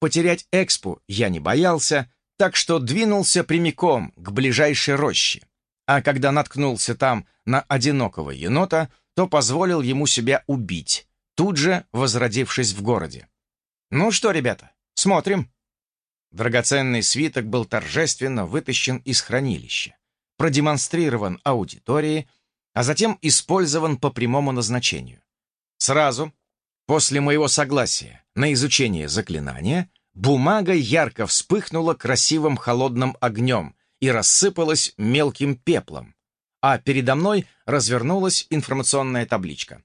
потерять экспу я не боялся, так что двинулся прямиком к ближайшей роще. А когда наткнулся там на одинокого енота, то позволил ему себя убить, тут же возродившись в городе. «Ну что, ребята, смотрим». Драгоценный свиток был торжественно вытащен из хранилища, продемонстрирован аудитории, а затем использован по прямому назначению. Сразу, после моего согласия на изучение заклинания, бумага ярко вспыхнула красивым холодным огнем и рассыпалась мелким пеплом, а передо мной развернулась информационная табличка.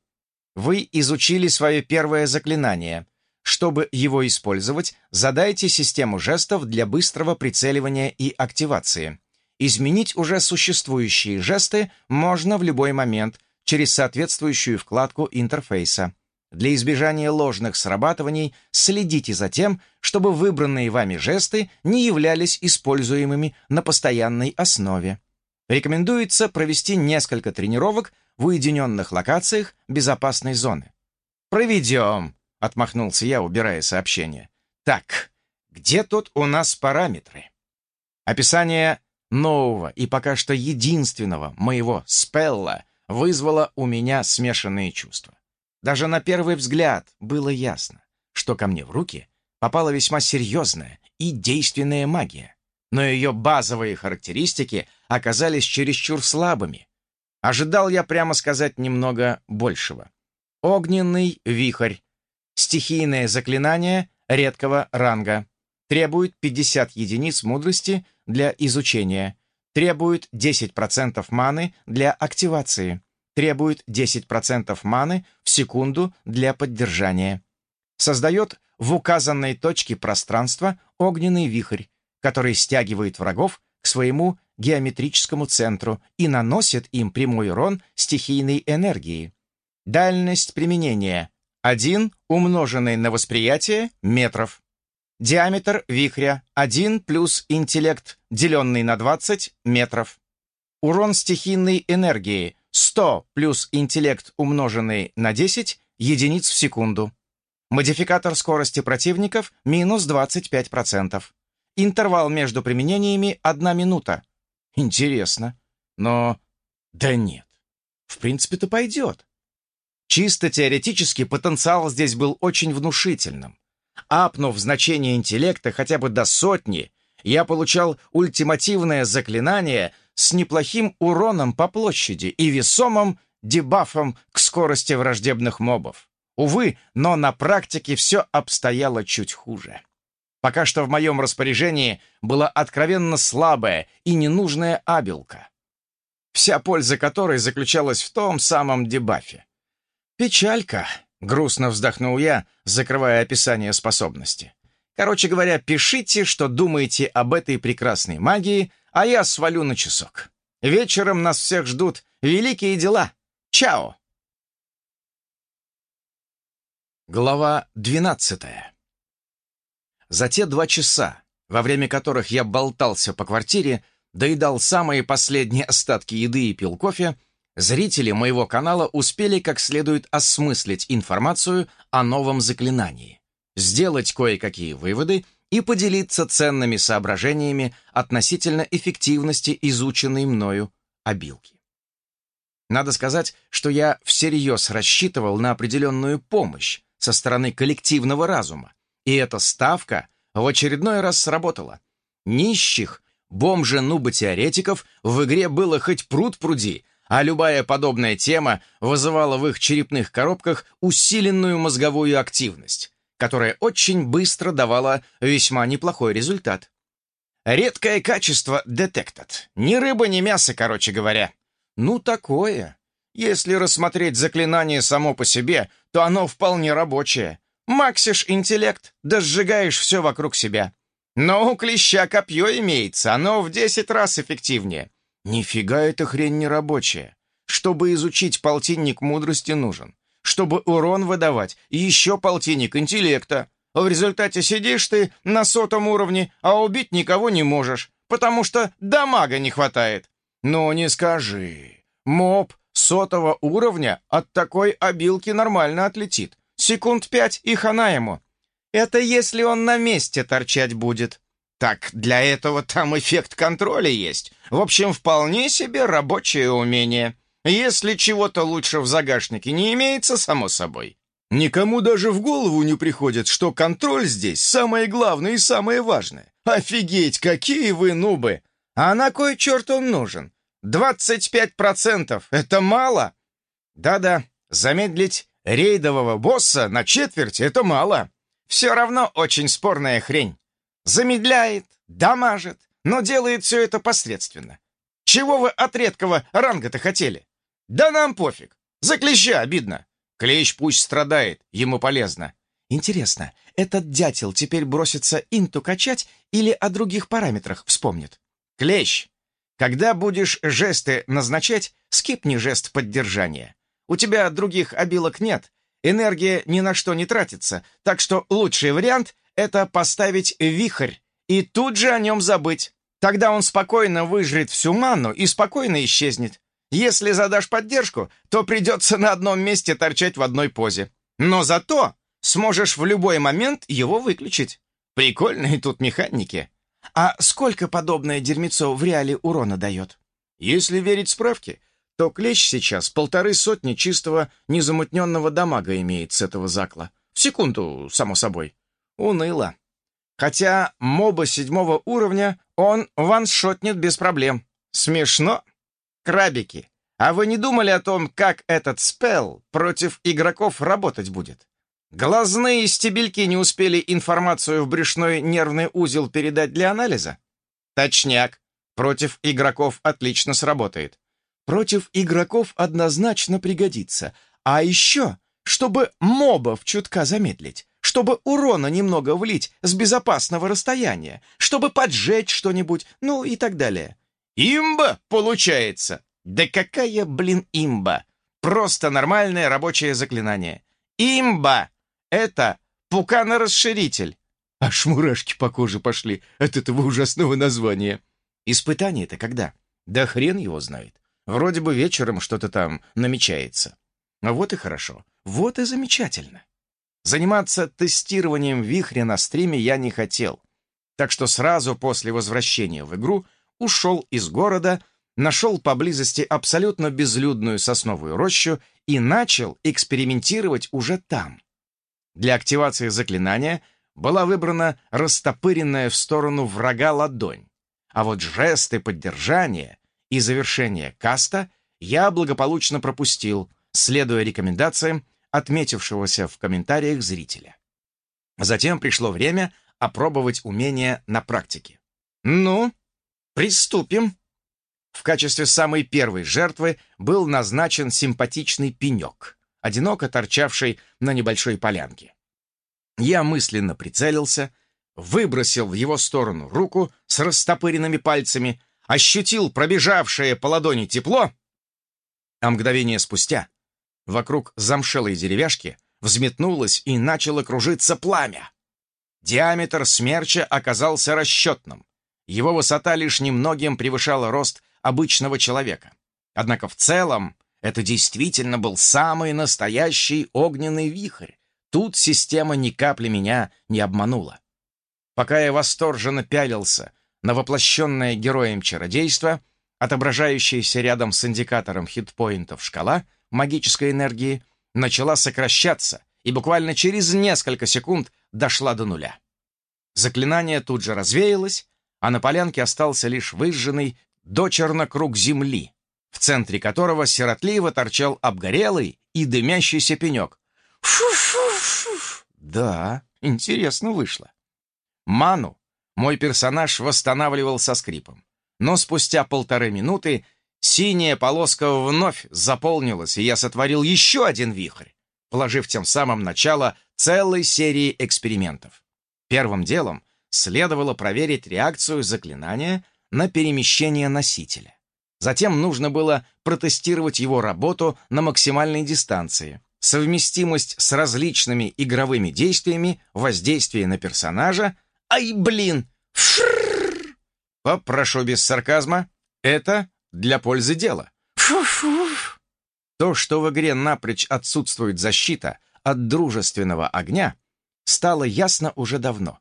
Вы изучили свое первое заклинание. Чтобы его использовать, задайте систему жестов для быстрого прицеливания и активации. Изменить уже существующие жесты можно в любой момент через соответствующую вкладку интерфейса. Для избежания ложных срабатываний следите за тем, чтобы выбранные вами жесты не являлись используемыми на постоянной основе. Рекомендуется провести несколько тренировок в уединенных локациях безопасной зоны. «Проведем», — отмахнулся я, убирая сообщение. «Так, где тут у нас параметры?» Описание нового и пока что единственного моего спелла вызвало у меня смешанные чувства. Даже на первый взгляд было ясно, что ко мне в руки попала весьма серьезная и действенная магия, но ее базовые характеристики оказались чересчур слабыми. Ожидал я, прямо сказать, немного большего. Огненный вихрь. Стихийное заклинание редкого ранга. Требует 50 единиц мудрости для изучения. Требует 10% маны для активации. Требует 10% маны в секунду для поддержания. Создает в указанной точке пространства огненный вихрь, который стягивает врагов к своему геометрическому центру и наносит им прямой урон стихийной энергии. Дальность применения 1 умноженный на восприятие метров. Диаметр вихря 1 плюс интеллект, деленный на 20 метров. Урон стихийной энергии 100 плюс интеллект, умноженный на 10 единиц в секунду. Модификатор скорости противников минус 25%. Интервал между применениями — одна минута. Интересно. Но... Да нет. В принципе-то пойдет. Чисто теоретически потенциал здесь был очень внушительным. Апнув значение интеллекта хотя бы до сотни, я получал ультимативное заклинание с неплохим уроном по площади и весомым дебафом к скорости враждебных мобов. Увы, но на практике все обстояло чуть хуже. Пока что в моем распоряжении была откровенно слабая и ненужная абелка, вся польза которой заключалась в том самом дебафе. «Печалька», — грустно вздохнул я, закрывая описание способности. «Короче говоря, пишите, что думаете об этой прекрасной магии, а я свалю на часок. Вечером нас всех ждут великие дела. Чао!» Глава двенадцатая за те два часа, во время которых я болтался по квартире, доедал самые последние остатки еды и пил кофе, зрители моего канала успели как следует осмыслить информацию о новом заклинании, сделать кое-какие выводы и поделиться ценными соображениями относительно эффективности изученной мною обилки. Надо сказать, что я всерьез рассчитывал на определенную помощь со стороны коллективного разума, и эта ставка в очередной раз сработала. Нищих, бомжа-нуба-теоретиков в игре было хоть пруд пруди, а любая подобная тема вызывала в их черепных коробках усиленную мозговую активность, которая очень быстро давала весьма неплохой результат. Редкое качество детектат. Ни рыба, ни мясо, короче говоря. Ну, такое. Если рассмотреть заклинание само по себе, то оно вполне рабочее. Максишь интеллект, да сжигаешь все вокруг себя. Но у клеща копье имеется, оно в десять раз эффективнее. Нифига эта хрень не рабочая. Чтобы изучить полтинник мудрости нужен. Чтобы урон выдавать, еще полтинник интеллекта. В результате сидишь ты на сотом уровне, а убить никого не можешь, потому что дамага не хватает. Ну не скажи. Моб сотого уровня от такой обилки нормально отлетит. Секунд пять и хана ему. Это если он на месте торчать будет. Так для этого там эффект контроля есть. В общем, вполне себе рабочее умение. Если чего-то лучше в загашнике не имеется, само собой. Никому даже в голову не приходит, что контроль здесь самое главное и самое важное. Офигеть, какие вы нубы! А на кой черт он нужен? 25% — это мало? Да-да, замедлить рейдового босса на четверть — это мало. Все равно очень спорная хрень. Замедляет, дамажит, но делает все это посредственно. Чего вы от редкого ранга-то хотели? Да нам пофиг. За клеща обидно. Клещ пусть страдает, ему полезно. Интересно, этот дятел теперь бросится инту качать или о других параметрах вспомнит? Клещ, когда будешь жесты назначать, скипни жест поддержания. У тебя других обилок нет, энергия ни на что не тратится, так что лучший вариант — это поставить вихрь и тут же о нем забыть. Тогда он спокойно выжрет всю ману и спокойно исчезнет. Если задашь поддержку, то придется на одном месте торчать в одной позе. Но зато сможешь в любой момент его выключить. Прикольные тут механики. А сколько подобное дерьмецо в реале урона дает? Если верить справке, то клещ сейчас полторы сотни чистого незамутненного дамага имеет с этого закла. В секунду, само собой. Уныло. Хотя моба седьмого уровня он ваншотнет без проблем. Смешно? Крабики, а вы не думали о том, как этот спел против игроков работать будет? Глазные стебельки не успели информацию в брюшной нервный узел передать для анализа? Точняк. Против игроков отлично сработает. Против игроков однозначно пригодится. А еще, чтобы мобов чутка замедлить, чтобы урона немного влить с безопасного расстояния, чтобы поджечь что-нибудь, ну и так далее. Имба, получается? Да какая, блин, имба? Просто нормальное рабочее заклинание. Имба! Это пукана-расширитель. Аж мурашки по коже пошли от этого ужасного названия. Испытание-то когда? Да хрен его знает. Вроде бы вечером что-то там намечается. А вот и хорошо. Вот и замечательно. Заниматься тестированием вихря на стриме я не хотел. Так что сразу после возвращения в игру ушел из города, нашел поблизости абсолютно безлюдную сосновую рощу и начал экспериментировать уже там. Для активации заклинания была выбрана растопыренная в сторону врага ладонь, а вот жесты поддержания и завершения каста я благополучно пропустил, следуя рекомендациям отметившегося в комментариях зрителя. Затем пришло время опробовать умение на практике. «Ну, Приступим. В качестве самой первой жертвы был назначен симпатичный пенек, одиноко торчавший на небольшой полянке. Я мысленно прицелился, выбросил в его сторону руку с растопыренными пальцами, ощутил пробежавшее по ладони тепло, а мгновение спустя вокруг замшелой деревяшки взметнулось и начало кружиться пламя. Диаметр смерча оказался расчетным. Его высота лишь немногим превышала рост обычного человека. Однако в целом это действительно был самый настоящий огненный вихрь. Тут система ни капли меня не обманула. Пока я восторженно пялился на воплощенное героем чародейство, отображающееся рядом с индикатором хитпоинтов шкала магической энергии, начала сокращаться и буквально через несколько секунд дошла до нуля. Заклинание тут же развеялось, а на полянке остался лишь выжженный дочерно круг земли, в центре которого сиротливо торчал обгорелый и дымящийся пенек. Фу-фу-фу! Да, интересно вышло. Ману мой персонаж восстанавливал со скрипом. Но спустя полторы минуты синяя полоска вновь заполнилась, и я сотворил еще один вихрь, положив тем самым начало целой серии экспериментов. Первым делом следовало проверить реакцию заклинания на перемещение носителя. Затем нужно было протестировать его работу на максимальной дистанции, совместимость с различными игровыми действиями, воздействие на персонажа. Ай, блин! Фрррр! Попрошу без сарказма. Это для пользы дела. Фу-фу! То, что в игре напрочь отсутствует защита от дружественного огня, стало ясно уже давно.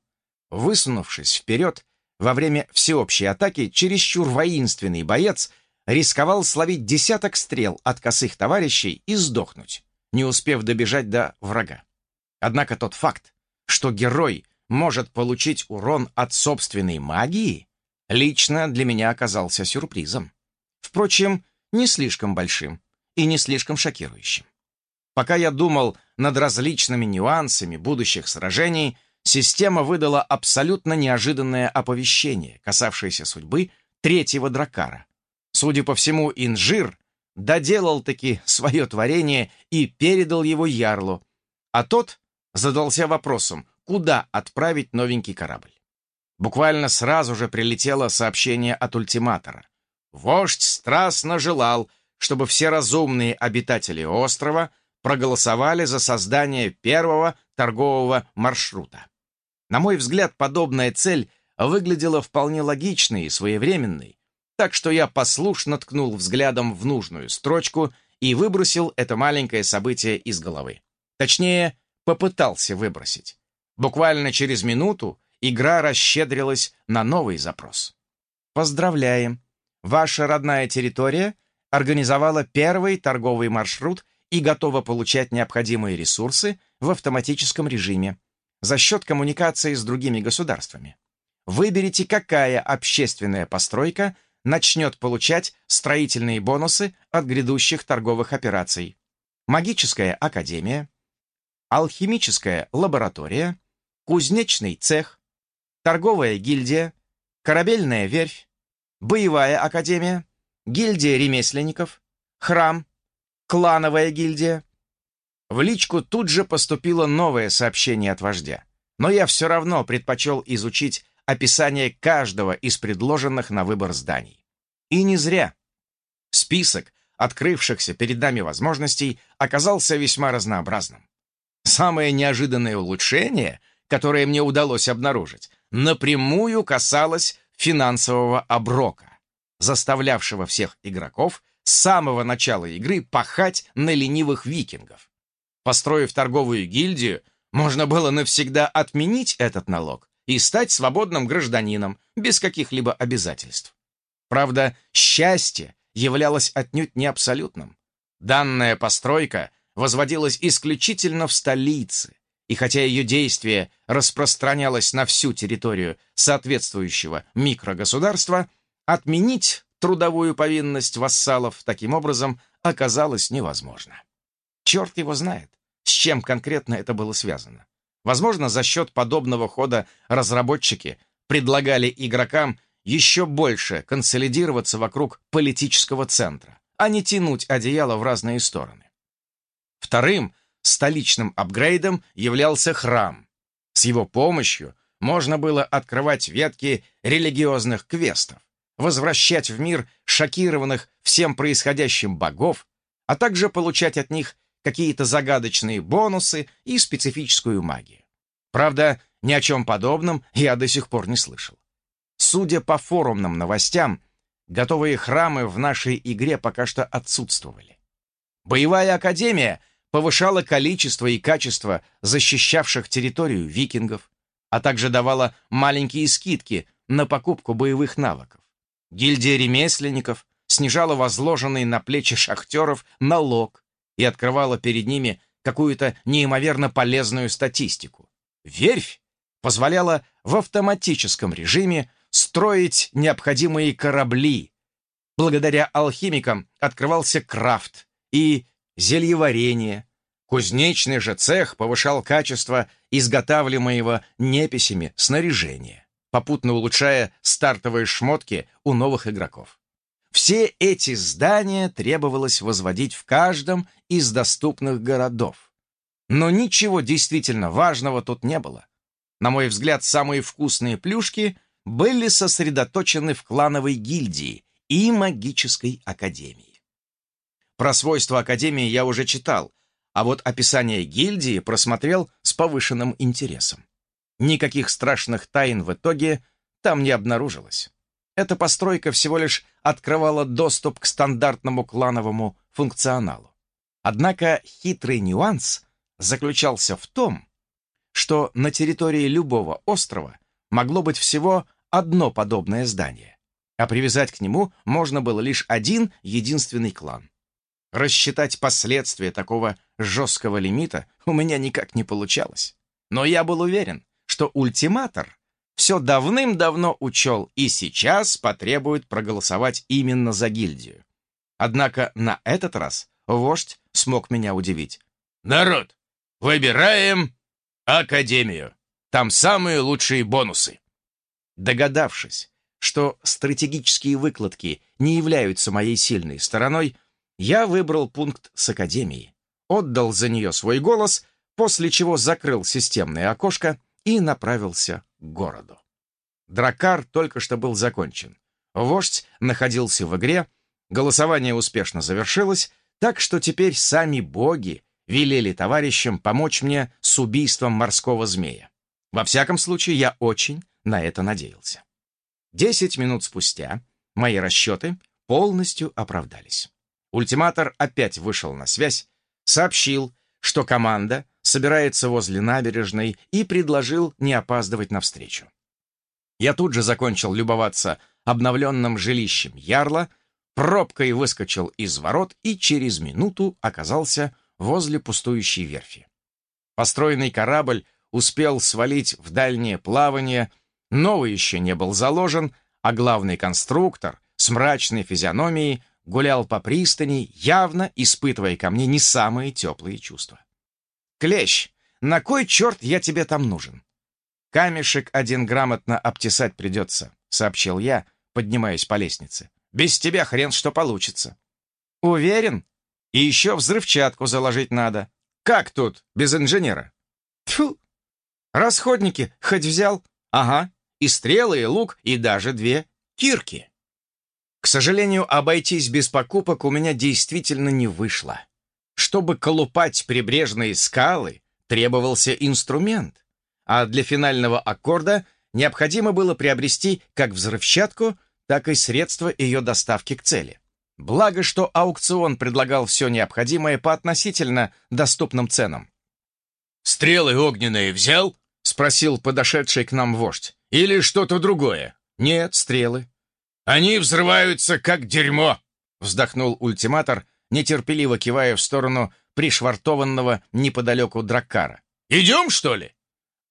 Высунувшись вперед, во время всеобщей атаки чересчур воинственный боец рисковал словить десяток стрел от косых товарищей и сдохнуть, не успев добежать до врага. Однако тот факт, что герой может получить урон от собственной магии, лично для меня оказался сюрпризом. Впрочем, не слишком большим и не слишком шокирующим. Пока я думал над различными нюансами будущих сражений, система выдала абсолютно неожиданное оповещение, касавшееся судьбы третьего дракара. Судя по всему, инжир доделал-таки свое творение и передал его ярлу, а тот задался вопросом, куда отправить новенький корабль. Буквально сразу же прилетело сообщение от ультиматора. Вождь страстно желал, чтобы все разумные обитатели острова проголосовали за создание первого торгового маршрута. На мой взгляд, подобная цель выглядела вполне логичной и своевременной, так что я послушно ткнул взглядом в нужную строчку и выбросил это маленькое событие из головы. Точнее, попытался выбросить. Буквально через минуту игра расщедрилась на новый запрос. Поздравляем! Ваша родная территория организовала первый торговый маршрут и готова получать необходимые ресурсы в автоматическом режиме за счет коммуникации с другими государствами. Выберите, какая общественная постройка начнет получать строительные бонусы от грядущих торговых операций. Магическая академия, алхимическая лаборатория, кузнечный цех, торговая гильдия, корабельная верфь, боевая академия, гильдия ремесленников, храм, клановая гильдия. В личку тут же поступило новое сообщение от вождя, но я все равно предпочел изучить описание каждого из предложенных на выбор зданий. И не зря. Список открывшихся перед нами возможностей оказался весьма разнообразным. Самое неожиданное улучшение, которое мне удалось обнаружить, напрямую касалось финансового оброка, заставлявшего всех игроков с самого начала игры пахать на ленивых викингов. Построив торговую гильдию, можно было навсегда отменить этот налог и стать свободным гражданином без каких-либо обязательств. Правда, счастье являлось отнюдь не абсолютным. Данная постройка возводилась исключительно в столице, и хотя ее действие распространялось на всю территорию соответствующего микрогосударства, отменить трудовую повинность вассалов таким образом оказалось невозможно. Черт его знает, с чем конкретно это было связано. Возможно, за счет подобного хода разработчики предлагали игрокам еще больше консолидироваться вокруг политического центра, а не тянуть одеяло в разные стороны. Вторым столичным апгрейдом являлся храм. С его помощью можно было открывать ветки религиозных квестов, возвращать в мир шокированных всем происходящим богов, а также получать от них какие-то загадочные бонусы и специфическую магию. Правда, ни о чем подобном я до сих пор не слышал. Судя по форумным новостям, готовые храмы в нашей игре пока что отсутствовали. Боевая академия повышала количество и качество защищавших территорию викингов, а также давала маленькие скидки на покупку боевых навыков. Гильдия ремесленников снижала возложенный на плечи шахтеров налог и открывала перед ними какую-то неимоверно полезную статистику. Верфь позволяла в автоматическом режиме строить необходимые корабли. Благодаря алхимикам открывался крафт и зельеварение. Кузнечный же цех повышал качество изготавливаемого неписями снаряжения, попутно улучшая стартовые шмотки у новых игроков. Все эти здания требовалось возводить в каждом из доступных городов. Но ничего действительно важного тут не было. На мой взгляд, самые вкусные плюшки были сосредоточены в клановой гильдии и магической академии. Про свойства Академии я уже читал, а вот описание гильдии просмотрел с повышенным интересом. Никаких страшных тайн в итоге там не обнаружилось. Эта постройка всего лишь открывала доступ к стандартному клановому функционалу. Однако хитрый нюанс заключался в том, что на территории любого острова могло быть всего одно подобное здание, а привязать к нему можно было лишь один единственный клан. Рассчитать последствия такого жесткого лимита у меня никак не получалось. Но я был уверен, что ультиматор все давным-давно учел и сейчас потребует проголосовать именно за гильдию. Однако на этот раз вождь смог меня удивить. «Народ, выбираем Академию. Там самые лучшие бонусы». Догадавшись, что стратегические выкладки не являются моей сильной стороной, я выбрал пункт с Академией, отдал за нее свой голос, после чего закрыл системное окошко и направился городу. Дракар только что был закончен. Вождь находился в игре, голосование успешно завершилось, так что теперь сами боги велели товарищам помочь мне с убийством морского змея. Во всяком случае, я очень на это надеялся. Десять минут спустя мои расчеты полностью оправдались. Ультиматор опять вышел на связь, сообщил, что команда собирается возле набережной и предложил не опаздывать навстречу. Я тут же закончил любоваться обновленным жилищем Ярла, пробкой выскочил из ворот и через минуту оказался возле пустующей верфи. Построенный корабль успел свалить в дальнее плавание, новый еще не был заложен, а главный конструктор с мрачной физиономией гулял по пристани, явно испытывая ко мне не самые теплые чувства. «Клещ, на кой черт я тебе там нужен?» «Камешек один грамотно обтесать придется», — сообщил я, поднимаясь по лестнице. «Без тебя хрен что получится». «Уверен? И еще взрывчатку заложить надо. Как тут, без инженера?» «Тьфу! Расходники хоть взял? Ага, и стрелы, и лук, и даже две кирки». К сожалению, обойтись без покупок у меня действительно не вышло. Чтобы колупать прибрежные скалы, требовался инструмент, а для финального аккорда необходимо было приобрести как взрывчатку, так и средства ее доставки к цели. Благо, что аукцион предлагал все необходимое по относительно доступным ценам. «Стрелы огненные взял?» — спросил подошедший к нам вождь. «Или что-то другое?» «Нет, стрелы». «Они взрываются, как дерьмо!» — вздохнул ультиматор, нетерпеливо кивая в сторону пришвартованного неподалеку драккара. «Идем, что ли?»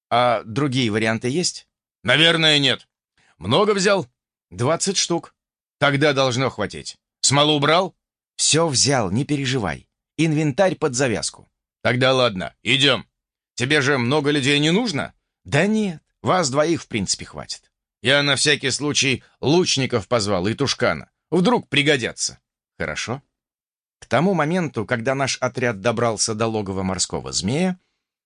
«А другие варианты есть?» «Наверное, нет. Много взял?» «Двадцать штук». «Тогда должно хватить. Смолу убрал?» «Все взял, не переживай. Инвентарь под завязку». «Тогда ладно, идем. Тебе же много людей не нужно?» «Да нет, вас двоих в принципе хватит». «Я на всякий случай лучников позвал и тушкана. Вдруг пригодятся». «Хорошо». К тому моменту, когда наш отряд добрался до логова морского змея,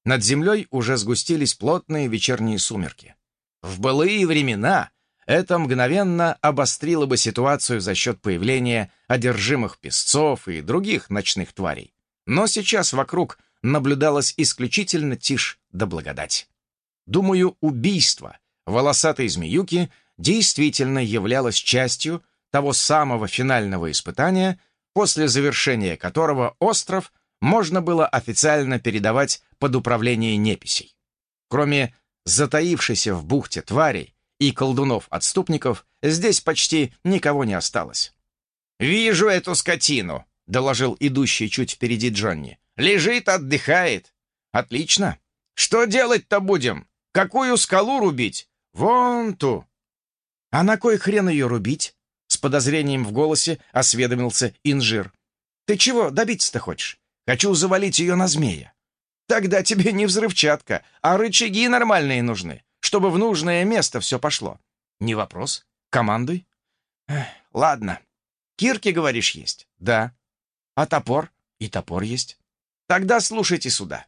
над землей уже сгустились плотные вечерние сумерки. В былые времена это мгновенно обострило бы ситуацию за счет появления одержимых песцов и других ночных тварей. Но сейчас вокруг наблюдалась исключительно тишь да благодать. Думаю, убийство волосатой змеюки действительно являлось частью того самого финального испытания, после завершения которого остров можно было официально передавать под управление неписей. Кроме затаившейся в бухте тварей и колдунов-отступников, здесь почти никого не осталось. «Вижу эту скотину», — доложил идущий чуть впереди Джонни. «Лежит, отдыхает». «Отлично. Что делать-то будем? Какую скалу рубить? Вон ту». «А на кой хрен ее рубить?» Подозрением в голосе осведомился инжир. «Ты чего добиться-то хочешь? Хочу завалить ее на змея». «Тогда тебе не взрывчатка, а рычаги нормальные нужны, чтобы в нужное место все пошло». «Не вопрос. Командуй». Эх, «Ладно. Кирки, говоришь, есть?» «Да». «А топор?» «И топор есть». «Тогда слушайте сюда».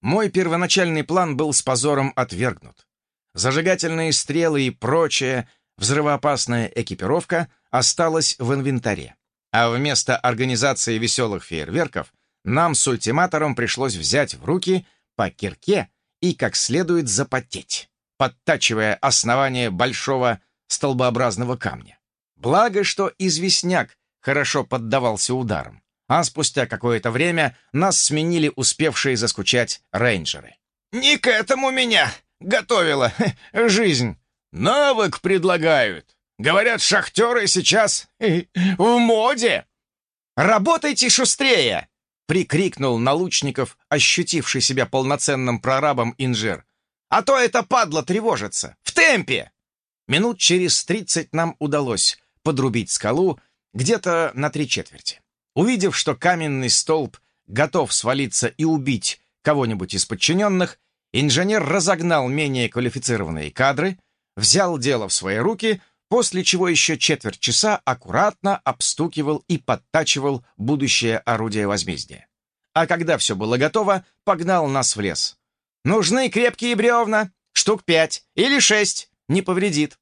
Мой первоначальный план был с позором отвергнут. Зажигательные стрелы и прочее взрывоопасная экипировка осталась в инвентаре. А вместо организации веселых фейерверков нам с ультиматором пришлось взять в руки по кирке и как следует запотеть, подтачивая основание большого столбообразного камня. Благо, что известняк хорошо поддавался ударам, а спустя какое-то время нас сменили успевшие заскучать рейнджеры. Не к этому меня готовила жизнь. Навык предлагают. Говорят, шахтеры сейчас в моде. Работайте шустрее!» — прикрикнул на лучников, ощутивший себя полноценным прорабом инжир. «А то это падла тревожится! В темпе!» Минут через тридцать нам удалось подрубить скалу где-то на три четверти. Увидев, что каменный столб готов свалиться и убить кого-нибудь из подчиненных, инженер разогнал менее квалифицированные кадры, взял дело в свои руки, после чего еще четверть часа аккуратно обстукивал и подтачивал будущее орудие возмездия. А когда все было готово, погнал нас в лес. «Нужны крепкие бревна, штук пять или шесть, не повредит».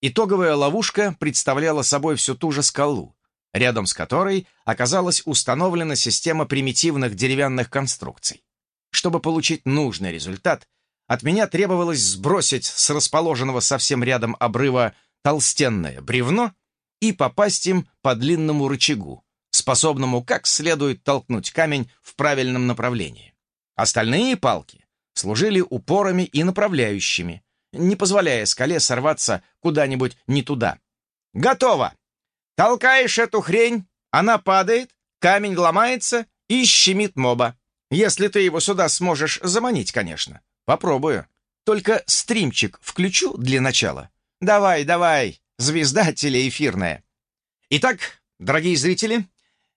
Итоговая ловушка представляла собой всю ту же скалу, рядом с которой оказалась установлена система примитивных деревянных конструкций. Чтобы получить нужный результат, от меня требовалось сбросить с расположенного совсем рядом обрыва толстенное бревно и попасть им по длинному рычагу, способному как следует толкнуть камень в правильном направлении. Остальные палки служили упорами и направляющими, не позволяя скале сорваться куда-нибудь не туда. «Готово! Толкаешь эту хрень, она падает, камень ломается и щемит моба. Если ты его сюда сможешь заманить, конечно. Попробую. Только стримчик включу для начала. Давай, давай, звезда телеэфирная. Итак, дорогие зрители,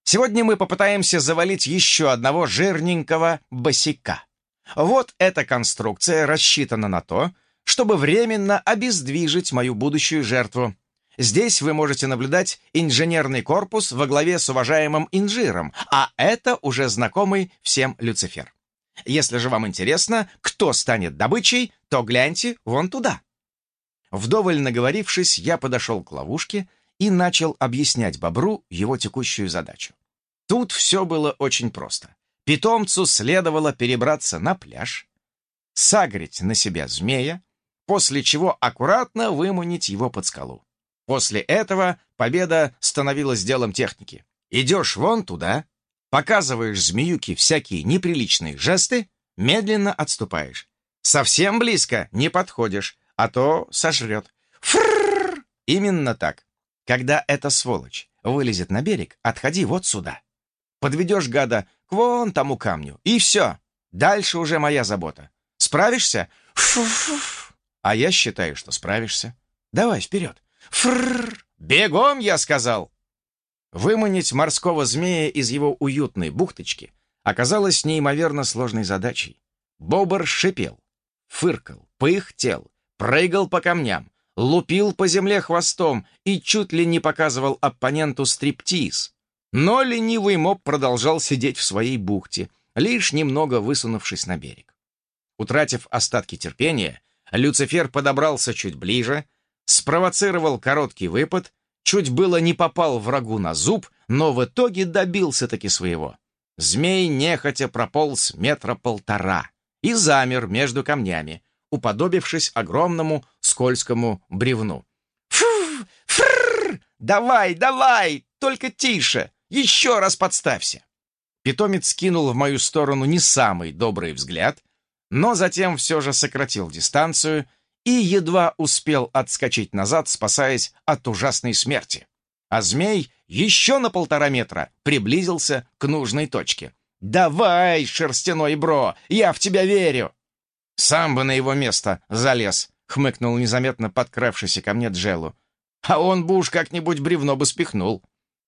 сегодня мы попытаемся завалить еще одного жирненького босика. Вот эта конструкция рассчитана на то, чтобы временно обездвижить мою будущую жертву. Здесь вы можете наблюдать инженерный корпус во главе с уважаемым инжиром, а это уже знакомый всем Люцифер. Если же вам интересно, кто станет добычей, то гляньте вон туда. Вдоволь наговорившись, я подошел к ловушке и начал объяснять бобру его текущую задачу. Тут все было очень просто. Питомцу следовало перебраться на пляж, сагрить на себя змея, после чего аккуратно выманить его под скалу. После этого победа становилась делом техники. Идешь вон туда, показываешь змеюке всякие неприличные жесты, медленно отступаешь. Совсем близко не подходишь, а то сожрет. Фрррр! Именно так. Когда эта сволочь вылезет на берег, отходи вот сюда. Подведешь гада к вон тому камню, и все. Дальше уже моя забота. Справишься? Фу-фу-фу. А я считаю, что справишься. Давай, вперед. Фрррр! Бегом, я сказал! Выманить морского змея из его уютной бухточки оказалось неимоверно сложной задачей. Бобр шипел, фыркал, пыхтел, прыгал по камням, лупил по земле хвостом и чуть ли не показывал оппоненту стриптиз. Но ленивый моб продолжал сидеть в своей бухте, лишь немного высунувшись на берег. Утратив остатки терпения, Люцифер подобрался чуть ближе, спровоцировал короткий выпад, чуть было не попал врагу на зуб, но в итоге добился-таки своего. Змей нехотя прополз метра полтора и замер между камнями, уподобившись огромному скользкому бревну. «Фу! Фрррр! Давай, давай! Только тише! Еще раз подставься!» Питомец кинул в мою сторону не самый добрый взгляд, но затем все же сократил дистанцию и едва успел отскочить назад, спасаясь от ужасной смерти. А змей еще на полтора метра приблизился к нужной точке. «Давай, шерстяной бро, я в тебя верю!» «Сам бы на его место залез», — хмыкнул незаметно подкравшийся ко мне Джеллу. «А он бы уж как-нибудь бревно бы спихнул».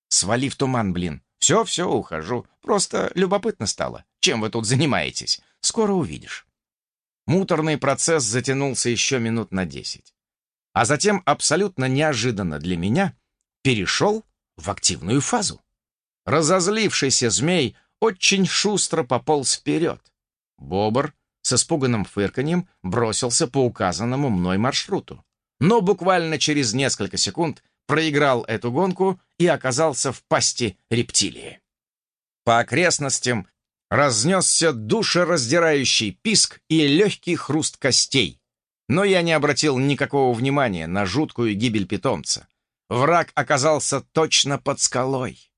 «Свали в туман, блин. Все-все, ухожу. Просто любопытно стало. Чем вы тут занимаетесь? Скоро увидишь». Муторный процесс затянулся еще минут на десять. А затем, абсолютно неожиданно для меня, перешел в активную фазу. Разозлившийся змей очень шустро пополз вперед. Бобр с испуганным фырканьем бросился по указанному мной маршруту. Но буквально через несколько секунд проиграл эту гонку и оказался в пасти рептилии. По окрестностям Разнесся душераздирающий писк и легкий хруст костей. Но я не обратил никакого внимания на жуткую гибель питомца. Враг оказался точно под скалой.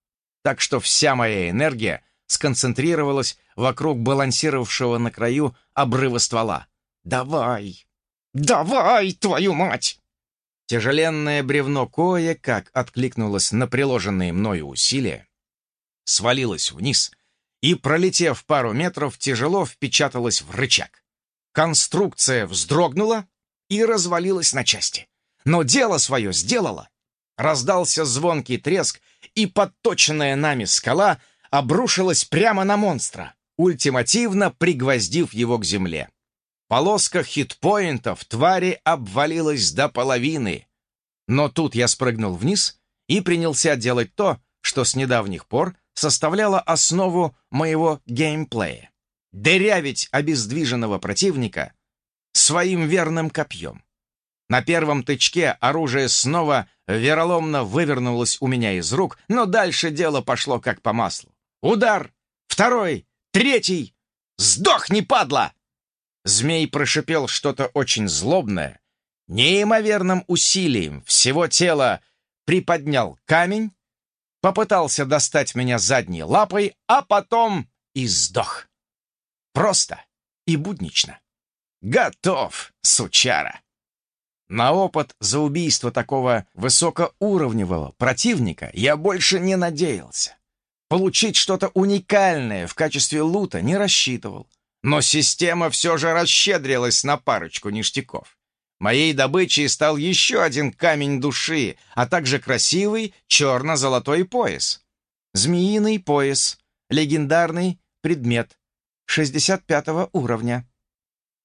Так что вся моя энергия сконцентрировалась вокруг балансировавшего на краю обрыва ствола. «Давай! Давай, твою мать!» Тяжеленное бревно кое-как откликнулось на приложенные мною усилия, свалилось вниз и, пролетев пару метров, тяжело впечаталось в рычаг. Конструкция вздрогнула и развалилась на части. Но дело свое сделала. Раздался звонкий треск, и подточенная нами скала обрушилась прямо на монстра, ультимативно пригвоздив его к земле. Полоска хитпоинтов твари обвалилась до половины. Но тут я спрыгнул вниз и принялся делать то, что с недавних пор составляло основу моего геймплея. Дырявить обездвиженного противника своим верным копьем. На первом тычке оружие снова вероломно вывернулось у меня из рук, но дальше дело пошло как по маслу. Удар! Второй! Третий! Сдохни, падла! Змей прошипел что-то очень злобное, неимоверным усилием всего тела приподнял камень, попытался достать меня задней лапой, а потом и сдох. Просто и буднично. Готов, сучара. На опыт за убийство такого высокоуровневого противника я больше не надеялся. Получить что-то уникальное в качестве лута не рассчитывал. Но система все же расщедрилась на парочку ништяков. Моей добычей стал еще один камень души, а также красивый черно-золотой пояс. Змеиный пояс. Легендарный предмет. 65 уровня.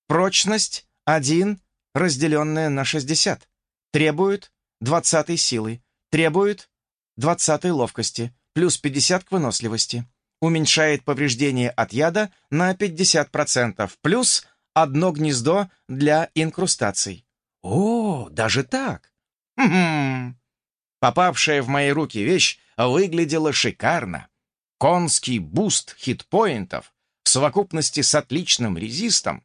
Прочность 1, разделенная на 60. Требует 20 силы. Требует 20 ловкости. Плюс 50 к выносливости уменьшает повреждение от яда на 50%, плюс одно гнездо для инкрустаций. О, даже так? Хм. Попавшая в мои руки вещь выглядела шикарно. Конский буст хитпоинтов в совокупности с отличным резистом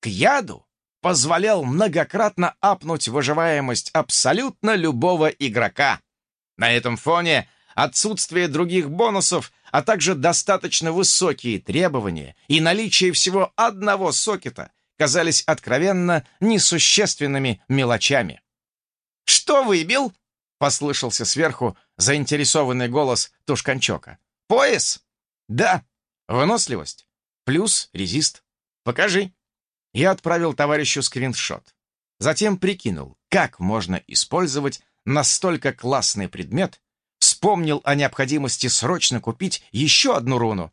к яду позволял многократно апнуть выживаемость абсолютно любого игрока. На этом фоне отсутствие других бонусов а также достаточно высокие требования и наличие всего одного сокета казались откровенно несущественными мелочами. «Что выбил?» — послышался сверху заинтересованный голос Тушканчока. «Пояс?» «Да. Выносливость. Плюс резист. Покажи». Я отправил товарищу скриншот. Затем прикинул, как можно использовать настолько классный предмет вспомнил о необходимости срочно купить еще одну руну.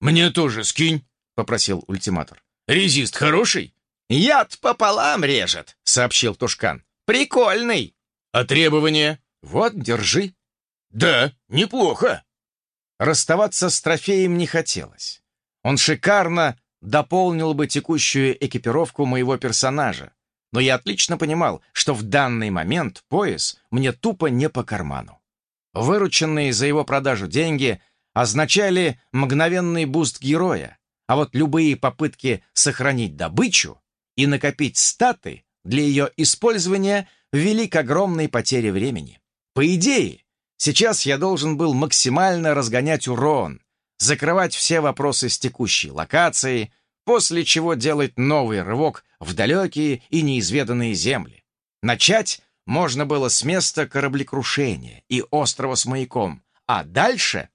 «Мне тоже скинь», — попросил ультиматор. «Резист хороший?» «Яд пополам режет», — сообщил Тушкан. «Прикольный». «А требования?» «Вот, держи». «Да, неплохо». Расставаться с трофеем не хотелось. Он шикарно дополнил бы текущую экипировку моего персонажа, но я отлично понимал, что в данный момент пояс мне тупо не по карману. Вырученные за его продажу деньги означали мгновенный буст героя, а вот любые попытки сохранить добычу и накопить статы для ее использования вели к огромной потере времени. По идее, сейчас я должен был максимально разгонять урон, закрывать все вопросы с текущей локацией, после чего делать новый рывок в далекие и неизведанные земли. Начать можно было с места кораблекрушения и острова с маяком, а дальше...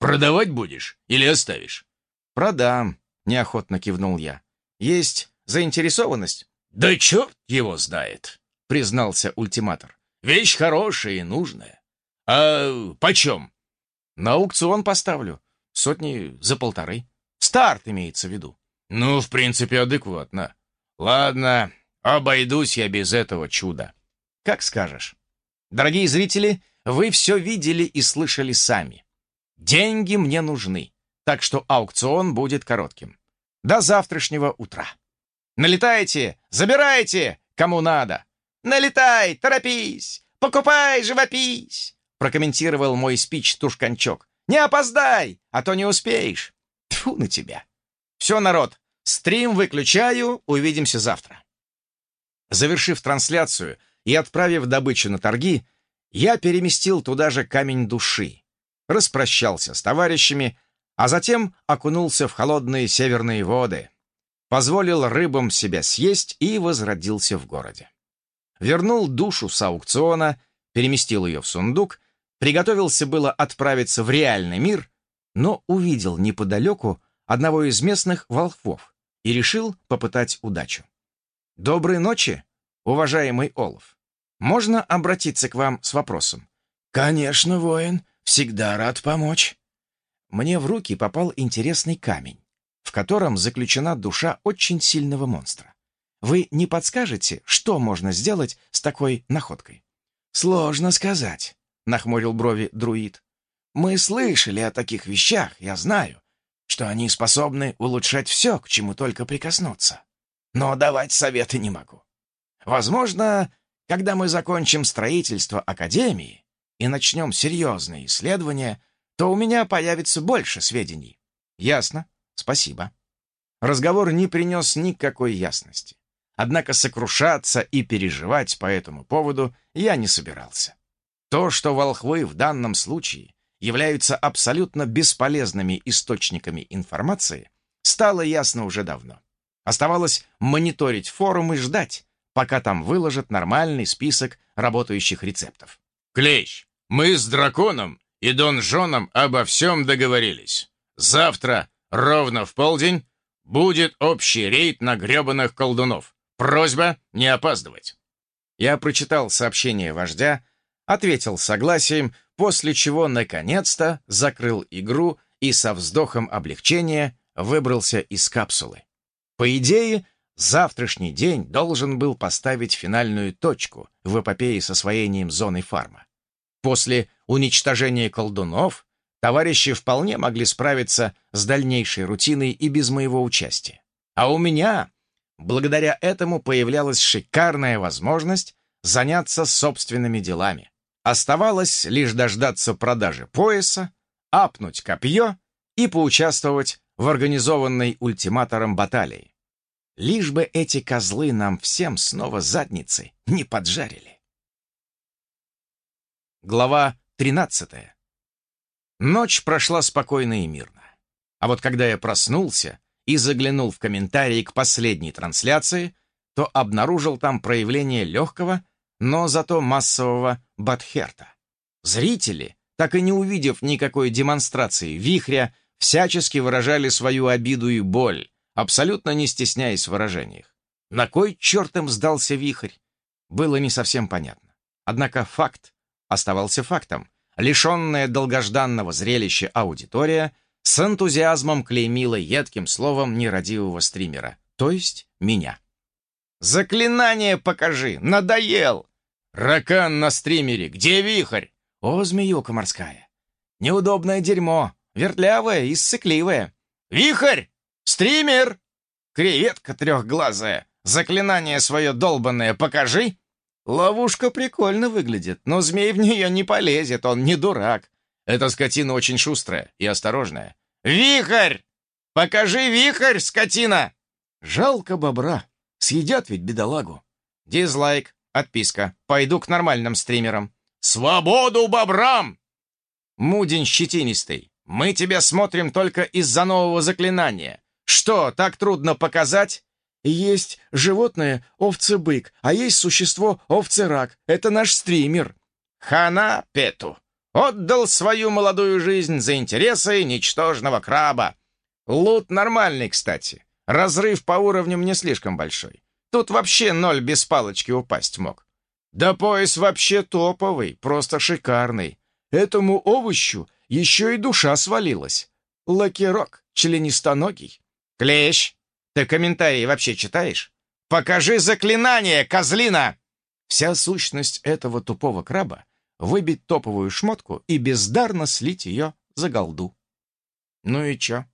«Продавать будешь или оставишь?» «Продам», — неохотно кивнул я. «Есть заинтересованность?» «Да черт его знает», — признался ультиматор. «Вещь хорошая и нужная. А почем?» «На аукцион поставлю. Сотни за полторы. Старт имеется в виду». «Ну, в принципе, адекватно. Ладно, обойдусь я без этого чуда». Как скажешь. Дорогие зрители, вы все видели и слышали сами. Деньги мне нужны, так что аукцион будет коротким. До завтрашнего утра. Налетайте, забирайте, кому надо. Налетай, торопись, покупай, живопись, прокомментировал мой спич Тушканчок. Не опоздай, а то не успеешь. Тьфу на тебя. Все, народ, стрим выключаю, увидимся завтра. Завершив трансляцию, и, отправив добычу на торги, я переместил туда же камень души, распрощался с товарищами, а затем окунулся в холодные северные воды, позволил рыбам себя съесть и возродился в городе. Вернул душу с аукциона, переместил ее в сундук, приготовился было отправиться в реальный мир, но увидел неподалеку одного из местных волхвов и решил попытать удачу. «Доброй ночи, уважаемый Олаф. Можно обратиться к вам с вопросом?» «Конечно, воин. Всегда рад помочь». Мне в руки попал интересный камень, в котором заключена душа очень сильного монстра. Вы не подскажете, что можно сделать с такой находкой? «Сложно сказать», — нахмурил брови друид. «Мы слышали о таких вещах, я знаю, что они способны улучшать все, к чему только прикоснуться. Но давать советы не могу. Возможно, когда мы закончим строительство Академии и начнем серьезные исследования, то у меня появится больше сведений. Ясно. Спасибо. Разговор не принес никакой ясности. Однако сокрушаться и переживать по этому поводу я не собирался. То, что волхвы в данном случае являются абсолютно бесполезными источниками информации, стало ясно уже давно. Оставалось мониторить форум и ждать, пока там выложат нормальный список работающих рецептов. «Клещ, мы с драконом и Дон Жоном обо всем договорились. Завтра, ровно в полдень, будет общий рейд на гребаных колдунов. Просьба не опаздывать». Я прочитал сообщение вождя, ответил согласием, после чего, наконец-то, закрыл игру и со вздохом облегчения выбрался из капсулы. По идее, завтрашний день должен был поставить финальную точку в эпопее с освоением зоны фарма. После уничтожения колдунов товарищи вполне могли справиться с дальнейшей рутиной и без моего участия. А у меня, благодаря этому, появлялась шикарная возможность заняться собственными делами. Оставалось лишь дождаться продажи пояса, апнуть копье и поучаствовать в организованной ультиматором баталии. Лишь бы эти козлы нам всем снова задницы не поджарили. Глава 13. Ночь прошла спокойно и мирно. А вот когда я проснулся и заглянул в комментарии к последней трансляции, то обнаружил там проявление легкого, но зато массового батхерта. Зрители, так и не увидев никакой демонстрации вихря, всячески выражали свою обиду и боль, абсолютно не стесняясь в выражениях. На кой черт им сдался вихрь? Было не совсем понятно. Однако факт оставался фактом. Лишенная долгожданного зрелища аудитория с энтузиазмом клеймила едким словом нерадивого стримера, то есть меня. «Заклинание покажи! Надоел!» «Ракан на стримере! Где вихрь?» «О, змеюка морская! Неудобное дерьмо, вертлявое и ссыкливое!» «Вихрь! Стример!» «Креветка трехглазая! Заклинание свое долбанное покажи!» Ловушка прикольно выглядит, но змей в нее не полезет, он не дурак. Эта скотина очень шустрая и осторожная. «Вихрь! Покажи вихрь, скотина!» Жалко бобра. Съедят ведь бедолагу. Дизлайк, отписка. Пойду к нормальным стримерам. «Свободу бобрам!» Мудень щетинистый, мы тебя смотрим только из-за нового заклинания. Что, так трудно показать? Есть животное овцы-бык, а есть существо овцы-рак. Это наш стример. Хана Пету. Отдал свою молодую жизнь за интересы ничтожного краба. Лут нормальный, кстати. Разрыв по уровню не слишком большой. Тут вообще ноль без палочки упасть мог. Да пояс вообще топовый, просто шикарный. Этому овощу еще и душа свалилась. Лакирок, членистоногий. Клещ, ты комментарии вообще читаешь? Покажи заклинание, козлина!» Вся сущность этого тупого краба — выбить топовую шмотку и бездарно слить ее за голду. Ну и чё?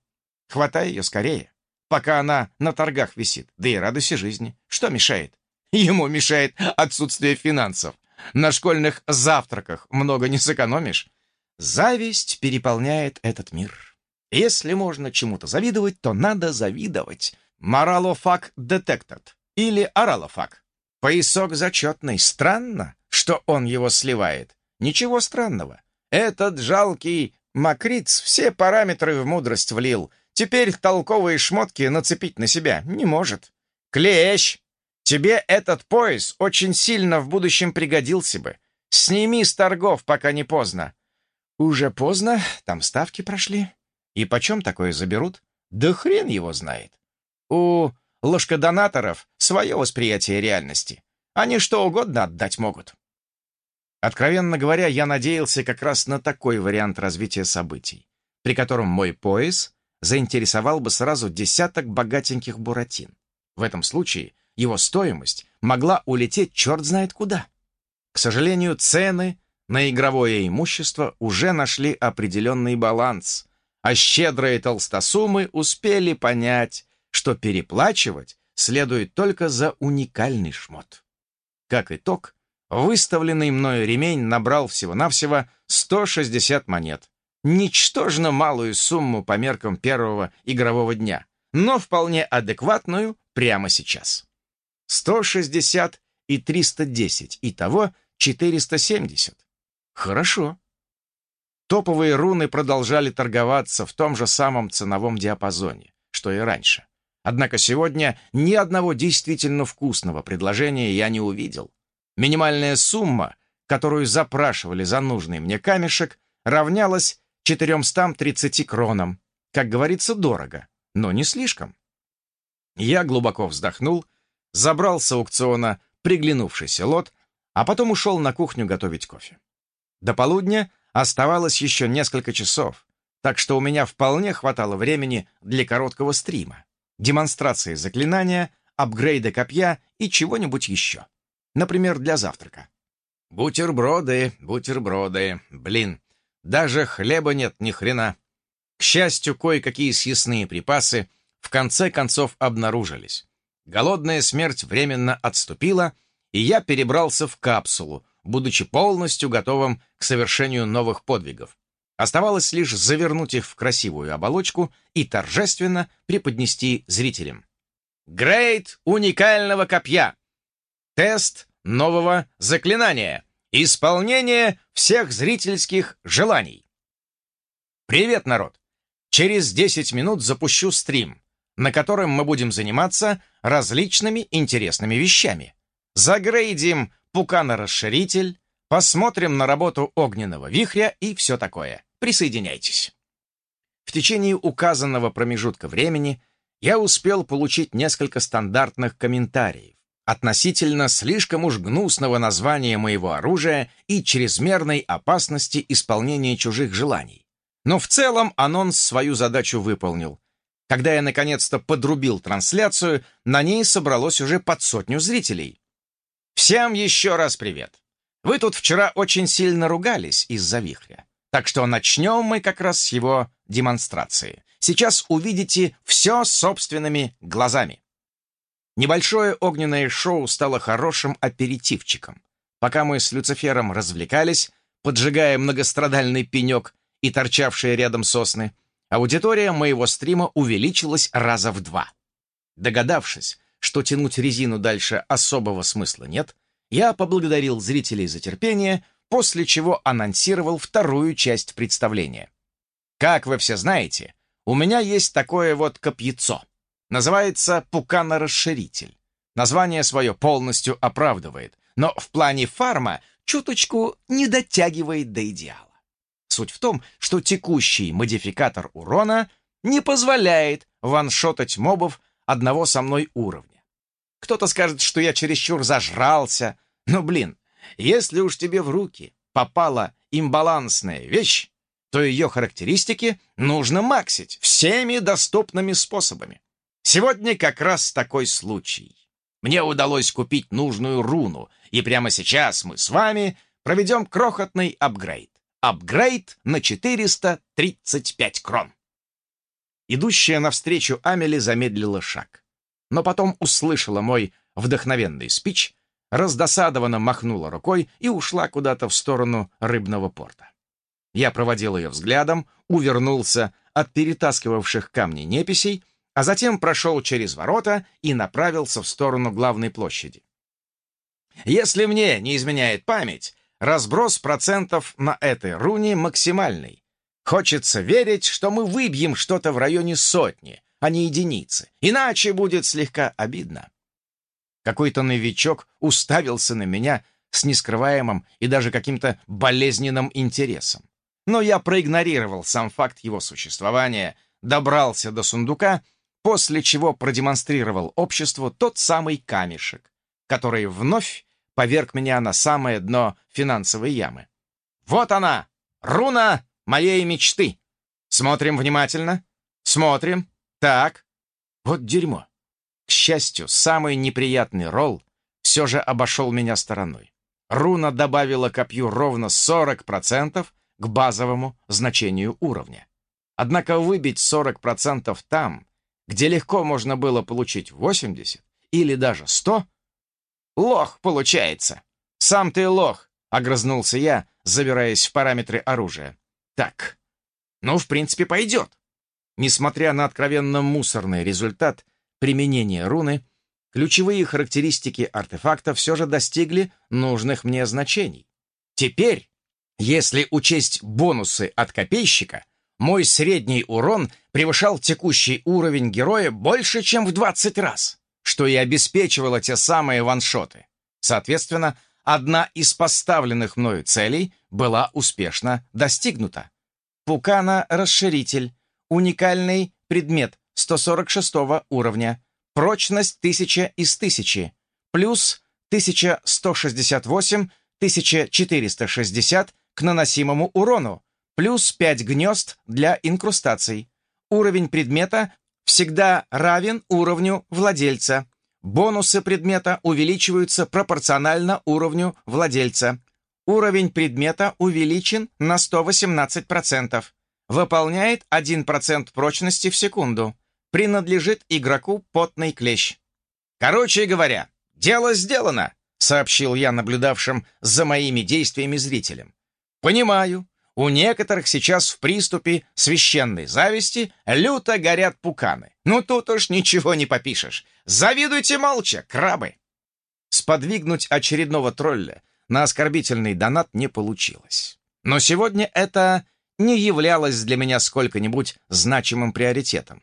Хватай ее скорее, пока она на торгах висит, да и радуйся жизни. Что мешает? Ему мешает отсутствие финансов. На школьных завтраках много не сэкономишь. Зависть переполняет этот мир. Если можно чему-то завидовать, то надо завидовать. Моралофак детектед или оралофак. Поясок зачетный. Странно, что он его сливает. Ничего странного. Этот жалкий Макриц все параметры в мудрость влил. Теперь толковые шмотки нацепить на себя не может. Клещ! Тебе этот пояс очень сильно в будущем пригодился бы. Сними с торгов, пока не поздно. Уже поздно, там ставки прошли. И почем такое заберут? Да хрен его знает. У ложкодонаторов свое восприятие реальности. Они что угодно отдать могут. Откровенно говоря, я надеялся как раз на такой вариант развития событий, при котором мой пояс заинтересовал бы сразу десяток богатеньких буратин. В этом случае его стоимость могла улететь черт знает куда. К сожалению, цены на игровое имущество уже нашли определенный баланс, а щедрые толстосумы успели понять, что переплачивать следует только за уникальный шмот. Как итог, выставленный мною ремень набрал всего-навсего 160 монет. Ничтожно малую сумму по меркам первого игрового дня, но вполне адекватную прямо сейчас. 160 и 310, итого 470. Хорошо. Топовые руны продолжали торговаться в том же самом ценовом диапазоне, что и раньше. Однако сегодня ни одного действительно вкусного предложения я не увидел. Минимальная сумма, которую запрашивали за нужный мне камешек, равнялась 430 кронам. Как говорится, дорого, но не слишком. Я глубоко вздохнул забрал с аукциона приглянувшийся лот, а потом ушел на кухню готовить кофе. До полудня оставалось еще несколько часов, так что у меня вполне хватало времени для короткого стрима, демонстрации заклинания, апгрейда копья и чего-нибудь еще. Например, для завтрака. Бутерброды, бутерброды, блин, даже хлеба нет ни хрена. К счастью, кое-какие съестные припасы в конце концов обнаружились. Голодная смерть временно отступила, и я перебрался в капсулу, будучи полностью готовым к совершению новых подвигов. Оставалось лишь завернуть их в красивую оболочку и торжественно преподнести зрителям. Грейд уникального копья. Тест нового заклинания. Исполнение всех зрительских желаний. Привет, народ! Через 10 минут запущу стрим на котором мы будем заниматься различными интересными вещами. Загрейдим пукана-расширитель, посмотрим на работу огненного вихря и все такое. Присоединяйтесь. В течение указанного промежутка времени я успел получить несколько стандартных комментариев относительно слишком уж гнусного названия моего оружия и чрезмерной опасности исполнения чужих желаний. Но в целом анонс свою задачу выполнил, когда я наконец-то подрубил трансляцию, на ней собралось уже под сотню зрителей. Всем еще раз привет. Вы тут вчера очень сильно ругались из-за вихря. Так что начнем мы как раз с его демонстрации. Сейчас увидите все собственными глазами. Небольшое огненное шоу стало хорошим аперитивчиком. Пока мы с Люцифером развлекались, поджигая многострадальный пенек и торчавшие рядом сосны, Аудитория моего стрима увеличилась раза в два. Догадавшись, что тянуть резину дальше особого смысла нет, я поблагодарил зрителей за терпение, после чего анонсировал вторую часть представления. Как вы все знаете, у меня есть такое вот копьецо. Называется пукано-расширитель. Название свое полностью оправдывает, но в плане фарма чуточку не дотягивает до идеала. Суть в том, что текущий модификатор урона не позволяет ваншотать мобов одного со мной уровня. Кто-то скажет, что я чересчур зажрался, но, блин, если уж тебе в руки попала имбалансная вещь, то ее характеристики нужно максить всеми доступными способами. Сегодня как раз такой случай. Мне удалось купить нужную руну, и прямо сейчас мы с вами проведем крохотный апгрейд. Апгрейд на 435 крон. Идущая навстречу Амели замедлила шаг, но потом услышала мой вдохновенный спич, раздосадованно махнула рукой и ушла куда-то в сторону рыбного порта. Я проводил ее взглядом, увернулся от перетаскивавших камни неписей, а затем прошел через ворота и направился в сторону главной площади. Если мне не изменяет память, Разброс процентов на этой руне максимальный. Хочется верить, что мы выбьем что-то в районе сотни, а не единицы. Иначе будет слегка обидно. Какой-то новичок уставился на меня с нескрываемым и даже каким-то болезненным интересом. Но я проигнорировал сам факт его существования, добрался до сундука, после чего продемонстрировал обществу тот самый камешек, который вновь поверг меня на самое дно финансовой ямы. Вот она, руна моей мечты. Смотрим внимательно. Смотрим. Так. Вот дерьмо. К счастью, самый неприятный ролл все же обошел меня стороной. Руна добавила копью ровно 40% к базовому значению уровня. Однако выбить 40% там, где легко можно было получить 80 или даже 100, лох получается. Сам ты лох, огрызнулся я, забираясь в параметры оружия. Так, ну, в принципе, пойдет. Несмотря на откровенно мусорный результат применения руны, ключевые характеристики артефакта все же достигли нужных мне значений. Теперь, если учесть бонусы от копейщика, мой средний урон превышал текущий уровень героя больше, чем в 20 раз, что и обеспечивало те самые ваншоты. Соответственно, одна из поставленных мною целей была успешно достигнута. Пукана-расширитель. Уникальный предмет 146 уровня. Прочность 1000 из 1000. Плюс 1168-1460 к наносимому урону плюс 5 гнезд для инкрустаций. Уровень предмета всегда равен уровню владельца. Бонусы предмета увеличиваются пропорционально уровню владельца. Уровень предмета увеличен на 118%. Выполняет 1% прочности в секунду. Принадлежит игроку потный клещ. Короче говоря, дело сделано, сообщил я наблюдавшим за моими действиями зрителям. Понимаю, у некоторых сейчас в приступе священной зависти люто горят пуканы. Ну тут уж ничего не попишешь. Завидуйте молча, крабы. Сподвигнуть очередного тролля на оскорбительный донат не получилось. Но сегодня это не являлось для меня сколько-нибудь значимым приоритетом.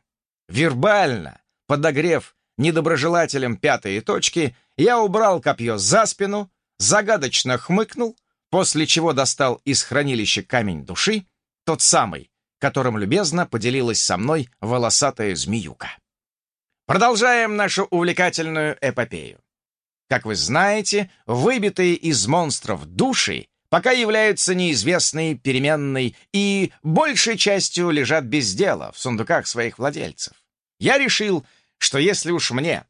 Вербально, подогрев недоброжелателям пятые точки, я убрал копье за спину, загадочно хмыкнул, после чего достал из хранилища камень души, тот самый, которым любезно поделилась со мной волосатая змеюка. Продолжаем нашу увлекательную эпопею. Как вы знаете, выбитые из монстров души пока являются неизвестной, переменной и большей частью лежат без дела в сундуках своих владельцев. Я решил, что если уж мне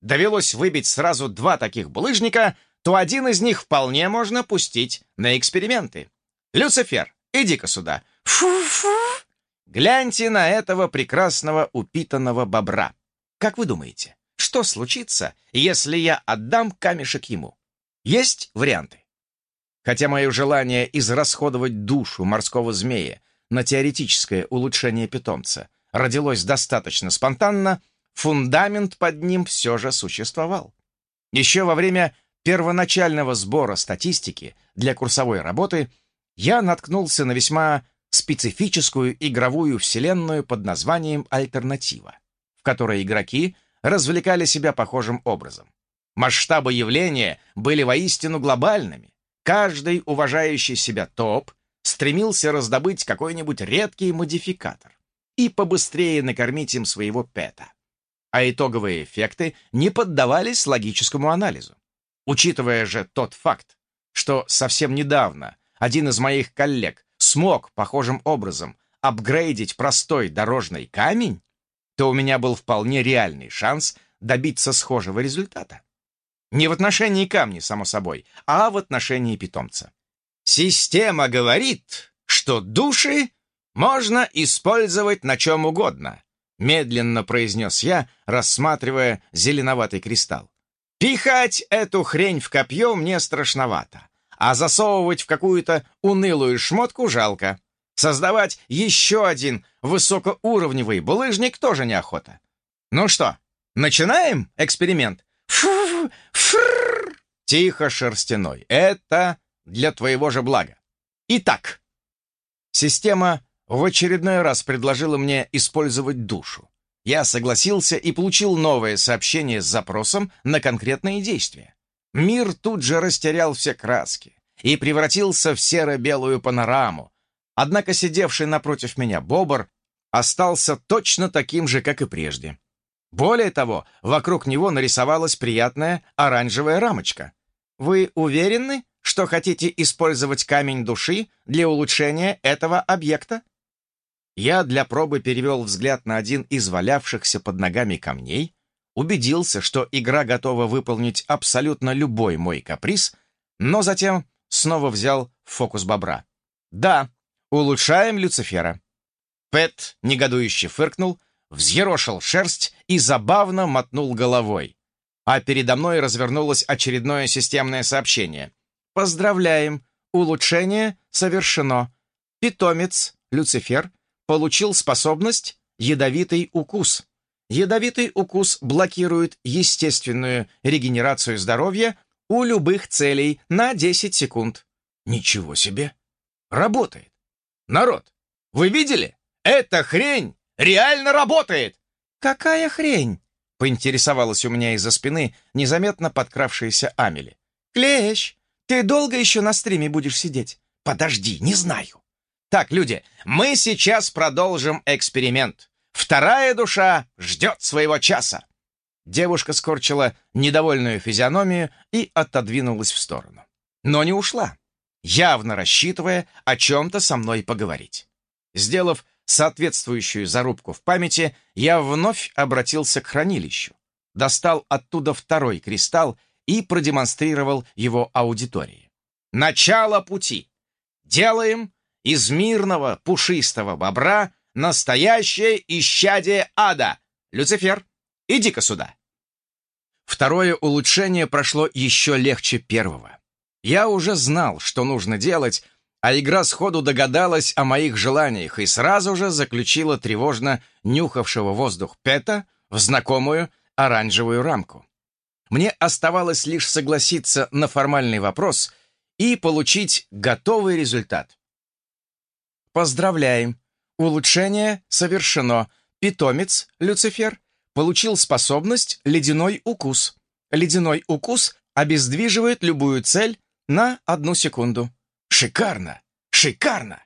довелось выбить сразу два таких булыжника, то один из них вполне можно пустить на эксперименты. Люцифер, иди-ка сюда. Фу-фу. Гляньте на этого прекрасного упитанного бобра. Как вы думаете, что случится, если я отдам камешек ему? Есть варианты? Хотя мое желание израсходовать душу морского змея на теоретическое улучшение питомца родилось достаточно спонтанно, фундамент под ним все же существовал. Еще во время первоначального сбора статистики для курсовой работы я наткнулся на весьма специфическую игровую вселенную под названием «Альтернатива», в которой игроки развлекали себя похожим образом. Масштабы явления были воистину глобальными. Каждый уважающий себя топ стремился раздобыть какой-нибудь редкий модификатор и побыстрее накормить им своего пета. А итоговые эффекты не поддавались логическому анализу. Учитывая же тот факт, что совсем недавно один из моих коллег смог похожим образом апгрейдить простой дорожный камень, то у меня был вполне реальный шанс добиться схожего результата. Не в отношении камня, само собой, а в отношении питомца. Система говорит, что души можно использовать на чем угодно, медленно произнес я, рассматривая зеленоватый кристалл. Пихать эту хрень в копье мне страшновато, а засовывать в какую-то унылую шмотку жалко. Создавать еще один высокоуровневый булыжник тоже неохота. Ну что, начинаем эксперимент? Фу, фрррр. Тихо, шерстяной. Это для твоего же блага. Итак, система в очередной раз предложила мне использовать душу. Я согласился и получил новое сообщение с запросом на конкретные действия. Мир тут же растерял все краски и превратился в серо-белую панораму. Однако сидевший напротив меня Бобр остался точно таким же, как и прежде. Более того, вокруг него нарисовалась приятная оранжевая рамочка. «Вы уверены, что хотите использовать камень души для улучшения этого объекта?» Я для пробы перевел взгляд на один из валявшихся под ногами камней, убедился, что игра готова выполнить абсолютно любой мой каприз, но затем снова взял фокус бобра. «Да, улучшаем Люцифера». Пэт негодующе фыркнул, взъерошил шерсть и забавно мотнул головой. А передо мной развернулось очередное системное сообщение. «Поздравляем! Улучшение совершено. Питомец, Люцифер, получил способность «Ядовитый укус». Ядовитый укус блокирует естественную регенерацию здоровья у любых целей на 10 секунд. Ничего себе! Работает! Народ, вы видели? Эта хрень реально работает! Какая хрень? Поинтересовалась у меня из-за спины незаметно подкравшаяся Амели. Клещ, ты долго еще на стриме будешь сидеть? Подожди, не знаю. Так, люди, мы сейчас продолжим эксперимент. Вторая душа ждет своего часа. Девушка скорчила недовольную физиономию и отодвинулась в сторону. Но не ушла, явно рассчитывая о чем-то со мной поговорить. Сделав соответствующую зарубку в памяти, я вновь обратился к хранилищу, достал оттуда второй кристалл и продемонстрировал его аудитории. Начало пути. Делаем из мирного пушистого бобра настоящее исчадие ада. Люцифер, иди-ка сюда. Второе улучшение прошло еще легче первого. Я уже знал, что нужно делать, а игра сходу догадалась о моих желаниях и сразу же заключила тревожно нюхавшего воздух Пета в знакомую оранжевую рамку. Мне оставалось лишь согласиться на формальный вопрос и получить готовый результат. Поздравляем! Улучшение совершено. Питомец, Люцифер, получил способность «Ледяной укус». Ледяной укус обездвиживает любую цель на одну секунду. Шикарно! Шикарно!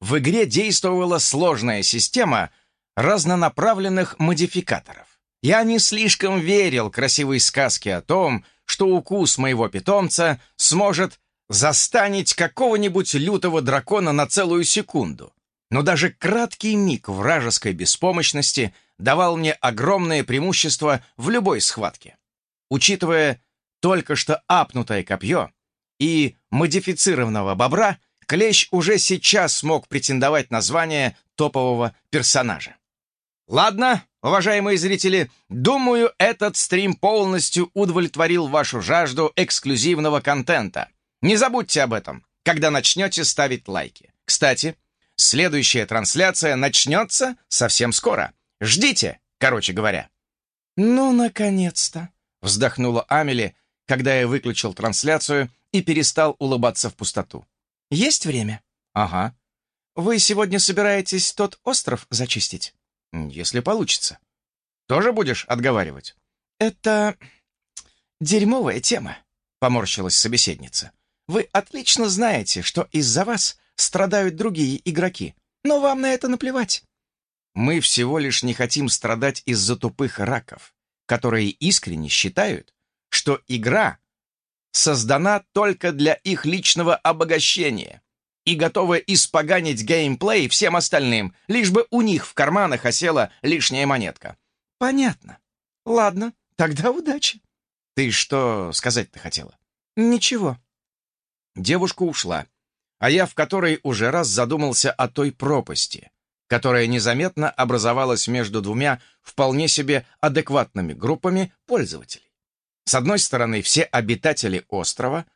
В игре действовала сложная система разнонаправленных модификаторов. Я не слишком верил красивой сказке о том, что укус моего питомца сможет застанить какого-нибудь лютого дракона на целую секунду. Но даже краткий миг вражеской беспомощности давал мне огромное преимущество в любой схватке. Учитывая только что апнутое копье и модифицированного бобра, Клещ уже сейчас смог претендовать на звание топового персонажа. Ладно, уважаемые зрители, думаю, этот стрим полностью удовлетворил вашу жажду эксклюзивного контента. Не забудьте об этом, когда начнете ставить лайки. Кстати, следующая трансляция начнется совсем скоро. Ждите, короче говоря. «Ну, наконец-то!» — вздохнула Амели, когда я выключил трансляцию и перестал улыбаться в пустоту. «Есть время?» «Ага. Вы сегодня собираетесь тот остров зачистить?» «Если получится. Тоже будешь отговаривать?» «Это дерьмовая тема», — поморщилась собеседница. Вы отлично знаете, что из-за вас страдают другие игроки, но вам на это наплевать. Мы всего лишь не хотим страдать из-за тупых раков, которые искренне считают, что игра создана только для их личного обогащения и готова испоганить геймплей всем остальным, лишь бы у них в карманах осела лишняя монетка. Понятно. Ладно, тогда удачи. Ты что сказать-то хотела? Ничего. Девушка ушла, а я в которой уже раз задумался о той пропасти, которая незаметно образовалась между двумя вполне себе адекватными группами пользователей. С одной стороны, все обитатели острова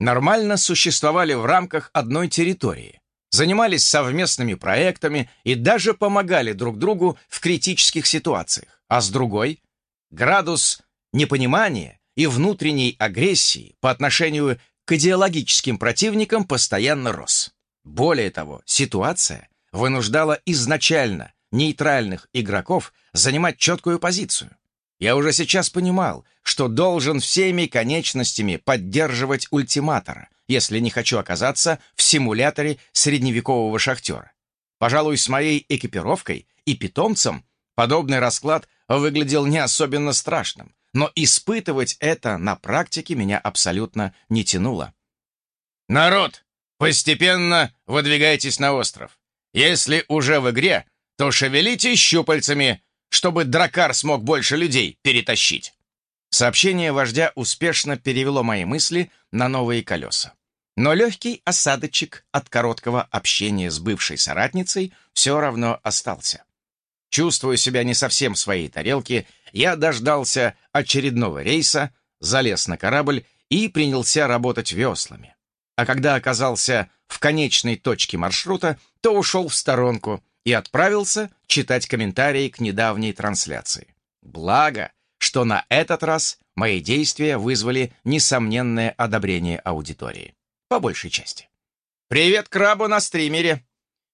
нормально существовали в рамках одной территории, занимались совместными проектами и даже помогали друг другу в критических ситуациях, а с другой — градус непонимания и внутренней агрессии по отношению к идеологическим противникам постоянно рос. Более того, ситуация вынуждала изначально нейтральных игроков занимать четкую позицию. Я уже сейчас понимал, что должен всеми конечностями поддерживать ультиматора, если не хочу оказаться в симуляторе средневекового шахтера. Пожалуй, с моей экипировкой и питомцем подобный расклад выглядел не особенно страшным, но испытывать это на практике меня абсолютно не тянуло. «Народ, постепенно выдвигайтесь на остров. Если уже в игре, то шевелите щупальцами, чтобы дракар смог больше людей перетащить». Сообщение вождя успешно перевело мои мысли на новые колеса. Но легкий осадочек от короткого общения с бывшей соратницей все равно остался. Чувствуя себя не совсем в своей тарелке, я дождался очередного рейса, залез на корабль и принялся работать веслами. А когда оказался в конечной точке маршрута, то ушел в сторонку и отправился читать комментарии к недавней трансляции. Благо, что на этот раз мои действия вызвали несомненное одобрение аудитории. По большей части. «Привет крабу на стримере!»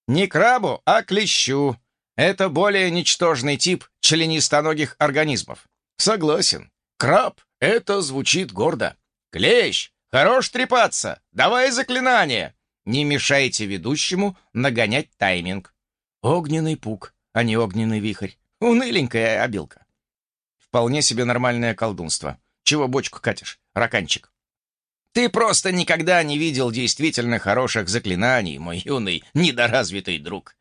«Не крабу, а клещу!» Это более ничтожный тип членистоногих организмов. Согласен. Краб — это звучит гордо. Клещ, хорош трепаться, давай заклинание. Не мешайте ведущему нагонять тайминг. Огненный пук, а не огненный вихрь. Уныленькая обилка. Вполне себе нормальное колдунство. Чего бочку катишь, раканчик? Ты просто никогда не видел действительно хороших заклинаний, мой юный, недоразвитый друг.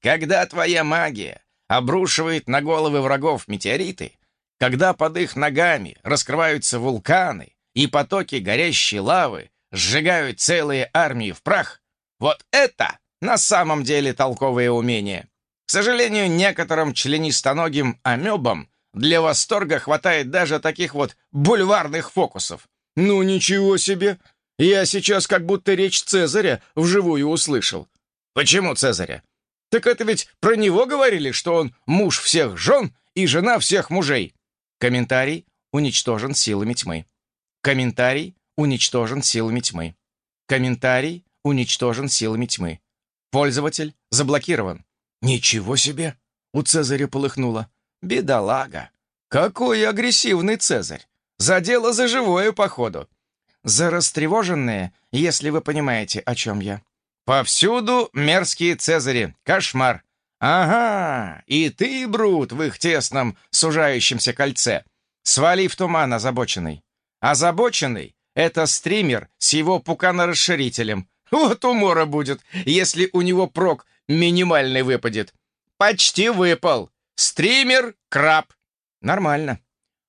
Когда твоя магия обрушивает на головы врагов метеориты, когда под их ногами раскрываются вулканы и потоки горящей лавы сжигают целые армии в прах, вот это на самом деле толковое умение. Сожалению, некоторым членистоногим амебам для восторга хватает даже таких вот бульварных фокусов. Ну ничего себе! Я сейчас как будто речь Цезаря вживую услышал. Почему Цезаря? Так это ведь про него говорили, что он муж всех жен и жена всех мужей. Комментарий уничтожен силами тьмы. Комментарий уничтожен силами тьмы. Комментарий уничтожен силами тьмы. Пользователь заблокирован. Ничего себе! У Цезаря полыхнуло. Бедолага! Какой агрессивный Цезарь! За дело за живое, походу. За растревоженные, если вы понимаете, о чем я. Повсюду мерзкие цезари. Кошмар. Ага, и ты, Брут, в их тесном, сужающемся кольце. Свали в туман озабоченный. Озабоченный — это стример с его пуканорасширителем. Вот умора будет, если у него прок минимальный выпадет. Почти выпал. Стример — краб. Нормально.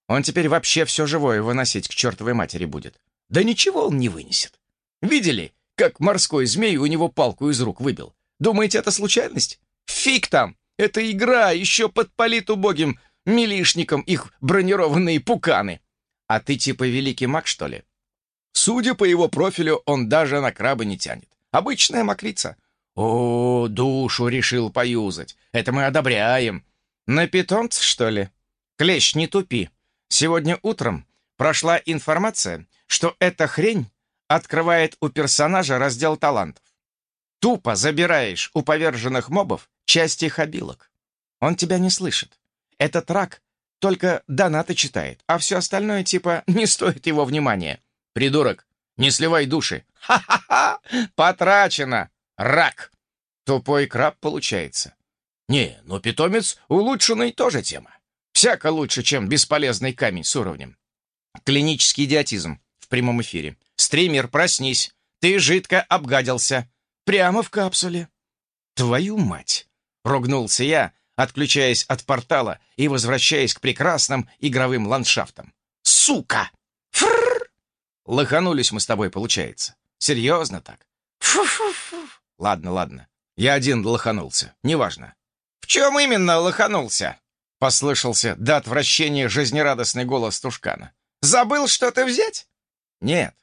Он теперь вообще все живое выносить к чертовой матери будет. Да ничего он не вынесет. Видели, как морской змей у него палку из рук выбил. Думаете, это случайность? Фиг там! Это игра, еще подпалит убогим милишникам их бронированные пуканы. А ты типа великий маг, что ли? Судя по его профилю, он даже на краба не тянет. Обычная мокрица. О, душу решил поюзать. Это мы одобряем. На питомца, что ли? Клещ, не тупи. Сегодня утром прошла информация, что эта хрень открывает у персонажа раздел талантов. Тупо забираешь у поверженных мобов часть их обилок. Он тебя не слышит. Этот рак только донаты читает, а все остальное типа не стоит его внимания. Придурок, не сливай души. Ха-ха-ха! Потрачено! Рак! Тупой краб получается. Не, но питомец улучшенный тоже тема. Всяко лучше, чем бесполезный камень с уровнем. Клинический идиотизм в прямом эфире. «Стример, проснись! Ты жидко обгадился! Прямо в капсуле!» «Твою мать!» — ругнулся я, отключаясь от портала и возвращаясь к прекрасным игровым ландшафтам. «Сука! Фрррр!» Лоханулись мы с тобой, получается. Серьезно так? Фу-фу-фу. Ладно, ладно. Я один лоханулся. Неважно. В чем именно лоханулся? Послышался до отвращения жизнерадостный голос Тушкана. Забыл что-то взять? Нет.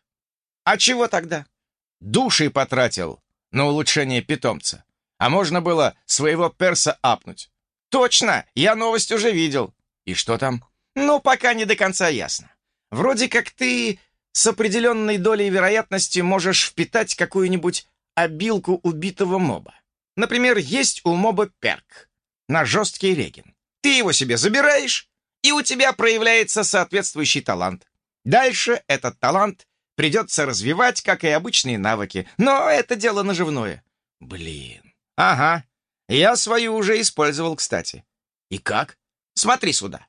А чего тогда? Души потратил на улучшение питомца. А можно было своего перса апнуть. Точно, я новость уже видел. И что там? Ну, пока не до конца ясно. Вроде как ты с определенной долей вероятности можешь впитать какую-нибудь обилку убитого моба. Например, есть у моба перк на жесткий реген. Ты его себе забираешь, и у тебя проявляется соответствующий талант. Дальше этот талант придется развивать, как и обычные навыки, но это дело наживное. Блин. Ага. Я свою уже использовал, кстати. И как? Смотри сюда.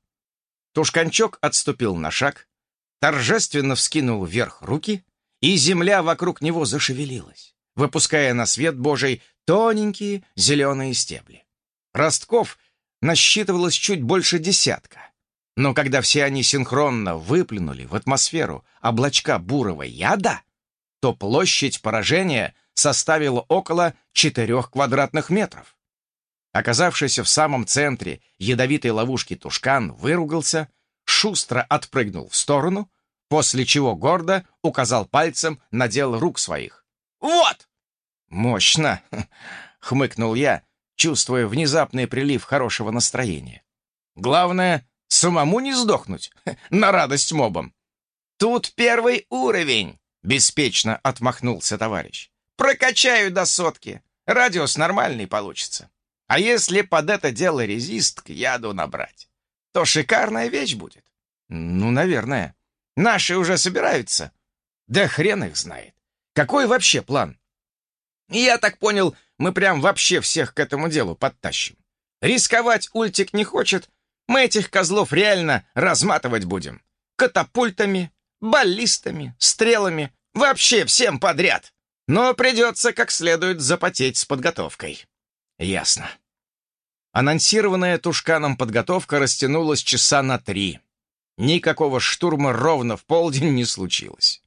Тушканчок отступил на шаг, торжественно вскинул вверх руки, и земля вокруг него зашевелилась, выпуская на свет Божий тоненькие зеленые стебли. Ростков насчитывалось чуть больше десятка. Но когда все они синхронно выплюнули в атмосферу облачка бурого яда, то площадь поражения составила около четырех квадратных метров. Оказавшийся в самом центре ядовитой ловушки тушкан выругался, шустро отпрыгнул в сторону, после чего гордо указал пальцем на дело рук своих. «Вот!» «Мощно!» — хмыкнул я, чувствуя внезапный прилив хорошего настроения. «Главное, самому не сдохнуть, на радость мобам». «Тут первый уровень!» — беспечно отмахнулся товарищ. «Прокачаю до сотки. Радиус нормальный получится. А если под это дело резист к яду набрать, то шикарная вещь будет». «Ну, наверное. Наши уже собираются?» «Да хрен их знает. Какой вообще план?» «Я так понял, мы прям вообще всех к этому делу подтащим. Рисковать Ультик не хочет, мы этих козлов реально разматывать будем. Катапультами, баллистами, стрелами, вообще всем подряд. Но придется как следует запотеть с подготовкой. Ясно. Анонсированная Тушканом подготовка растянулась часа на три. Никакого штурма ровно в полдень не случилось.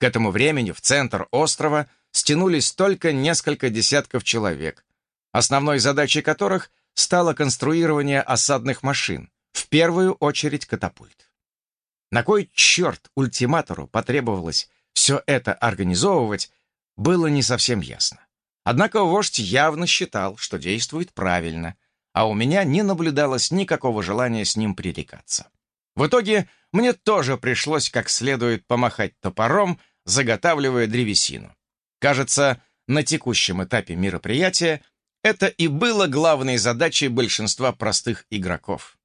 К этому времени в центр острова стянулись только несколько десятков человек, основной задачей которых стало конструирование осадных машин, в первую очередь катапульт. На кой черт ультиматору потребовалось все это организовывать, было не совсем ясно. Однако вождь явно считал, что действует правильно, а у меня не наблюдалось никакого желания с ним пререкаться. В итоге мне тоже пришлось как следует помахать топором, заготавливая древесину. Кажется, на текущем этапе мероприятия это и было главной задачей большинства простых игроков.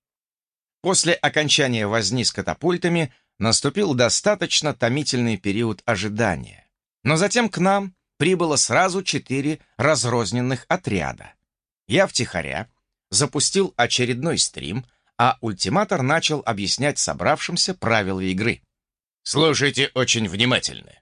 После окончания возни с катапультами наступил достаточно томительный период ожидания. Но затем к нам прибыло сразу четыре разрозненных отряда. Я втихаря запустил очередной стрим, а ультиматор начал объяснять собравшимся правила игры. «Слушайте очень внимательно.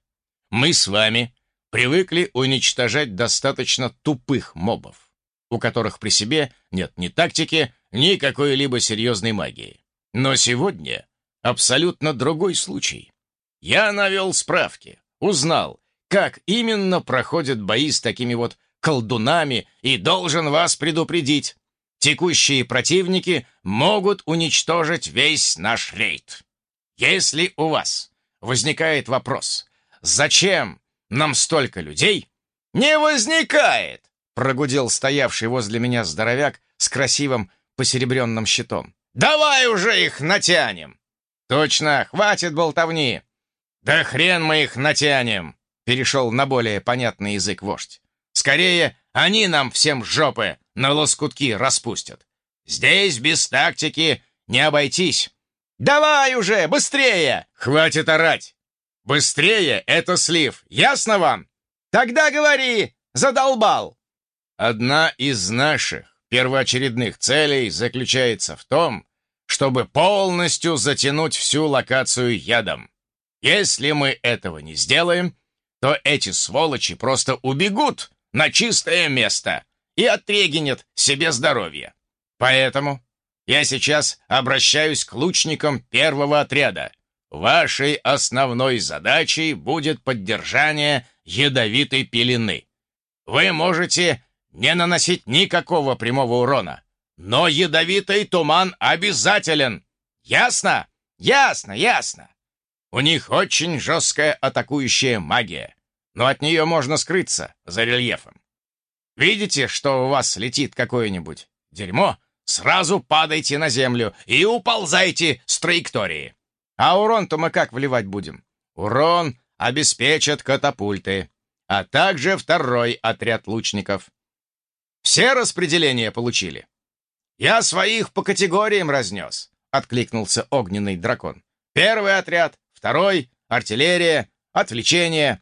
Мы с вами привыкли уничтожать достаточно тупых мобов, у которых при себе нет ни тактики, ни какой-либо серьезной магии. Но сегодня абсолютно другой случай. Я навел справки, узнал, как именно проходят бои с такими вот колдунами и должен вас предупредить. Текущие противники могут уничтожить весь наш рейд. Если у вас возникает вопрос, зачем нам столько людей?» «Не возникает!» — прогудел стоявший возле меня здоровяк с красивым посеребренным щитом. «Давай уже их натянем!» «Точно, хватит болтовни!» «Да хрен мы их натянем!» — перешел на более понятный язык вождь. «Скорее, они нам всем жопы на лоскутки распустят. Здесь без тактики не обойтись. Давай уже, быстрее! Хватит орать! Быстрее — это слив, ясно вам? Тогда говори, задолбал. Одна из наших первоочередных целей заключается в том, чтобы полностью затянуть всю локацию ядом. Если мы этого не сделаем, то эти сволочи просто убегут на чистое место и отрегенят себе здоровье. Поэтому я сейчас обращаюсь к лучникам первого отряда — Вашей основной задачей будет поддержание ядовитой пелены. Вы можете не наносить никакого прямого урона, но ядовитый туман обязателен. Ясно? Ясно, ясно. У них очень жесткая атакующая магия, но от нее можно скрыться за рельефом. Видите, что у вас летит какое-нибудь дерьмо? Сразу падайте на землю и уползайте с траектории. А урон-то мы как вливать будем? Урон обеспечат катапульты, а также второй отряд лучников. все распределения получили?» «Я своих по категориям разнес», — откликнулся огненный дракон. «Первый отряд, второй, артиллерия, отвлечение,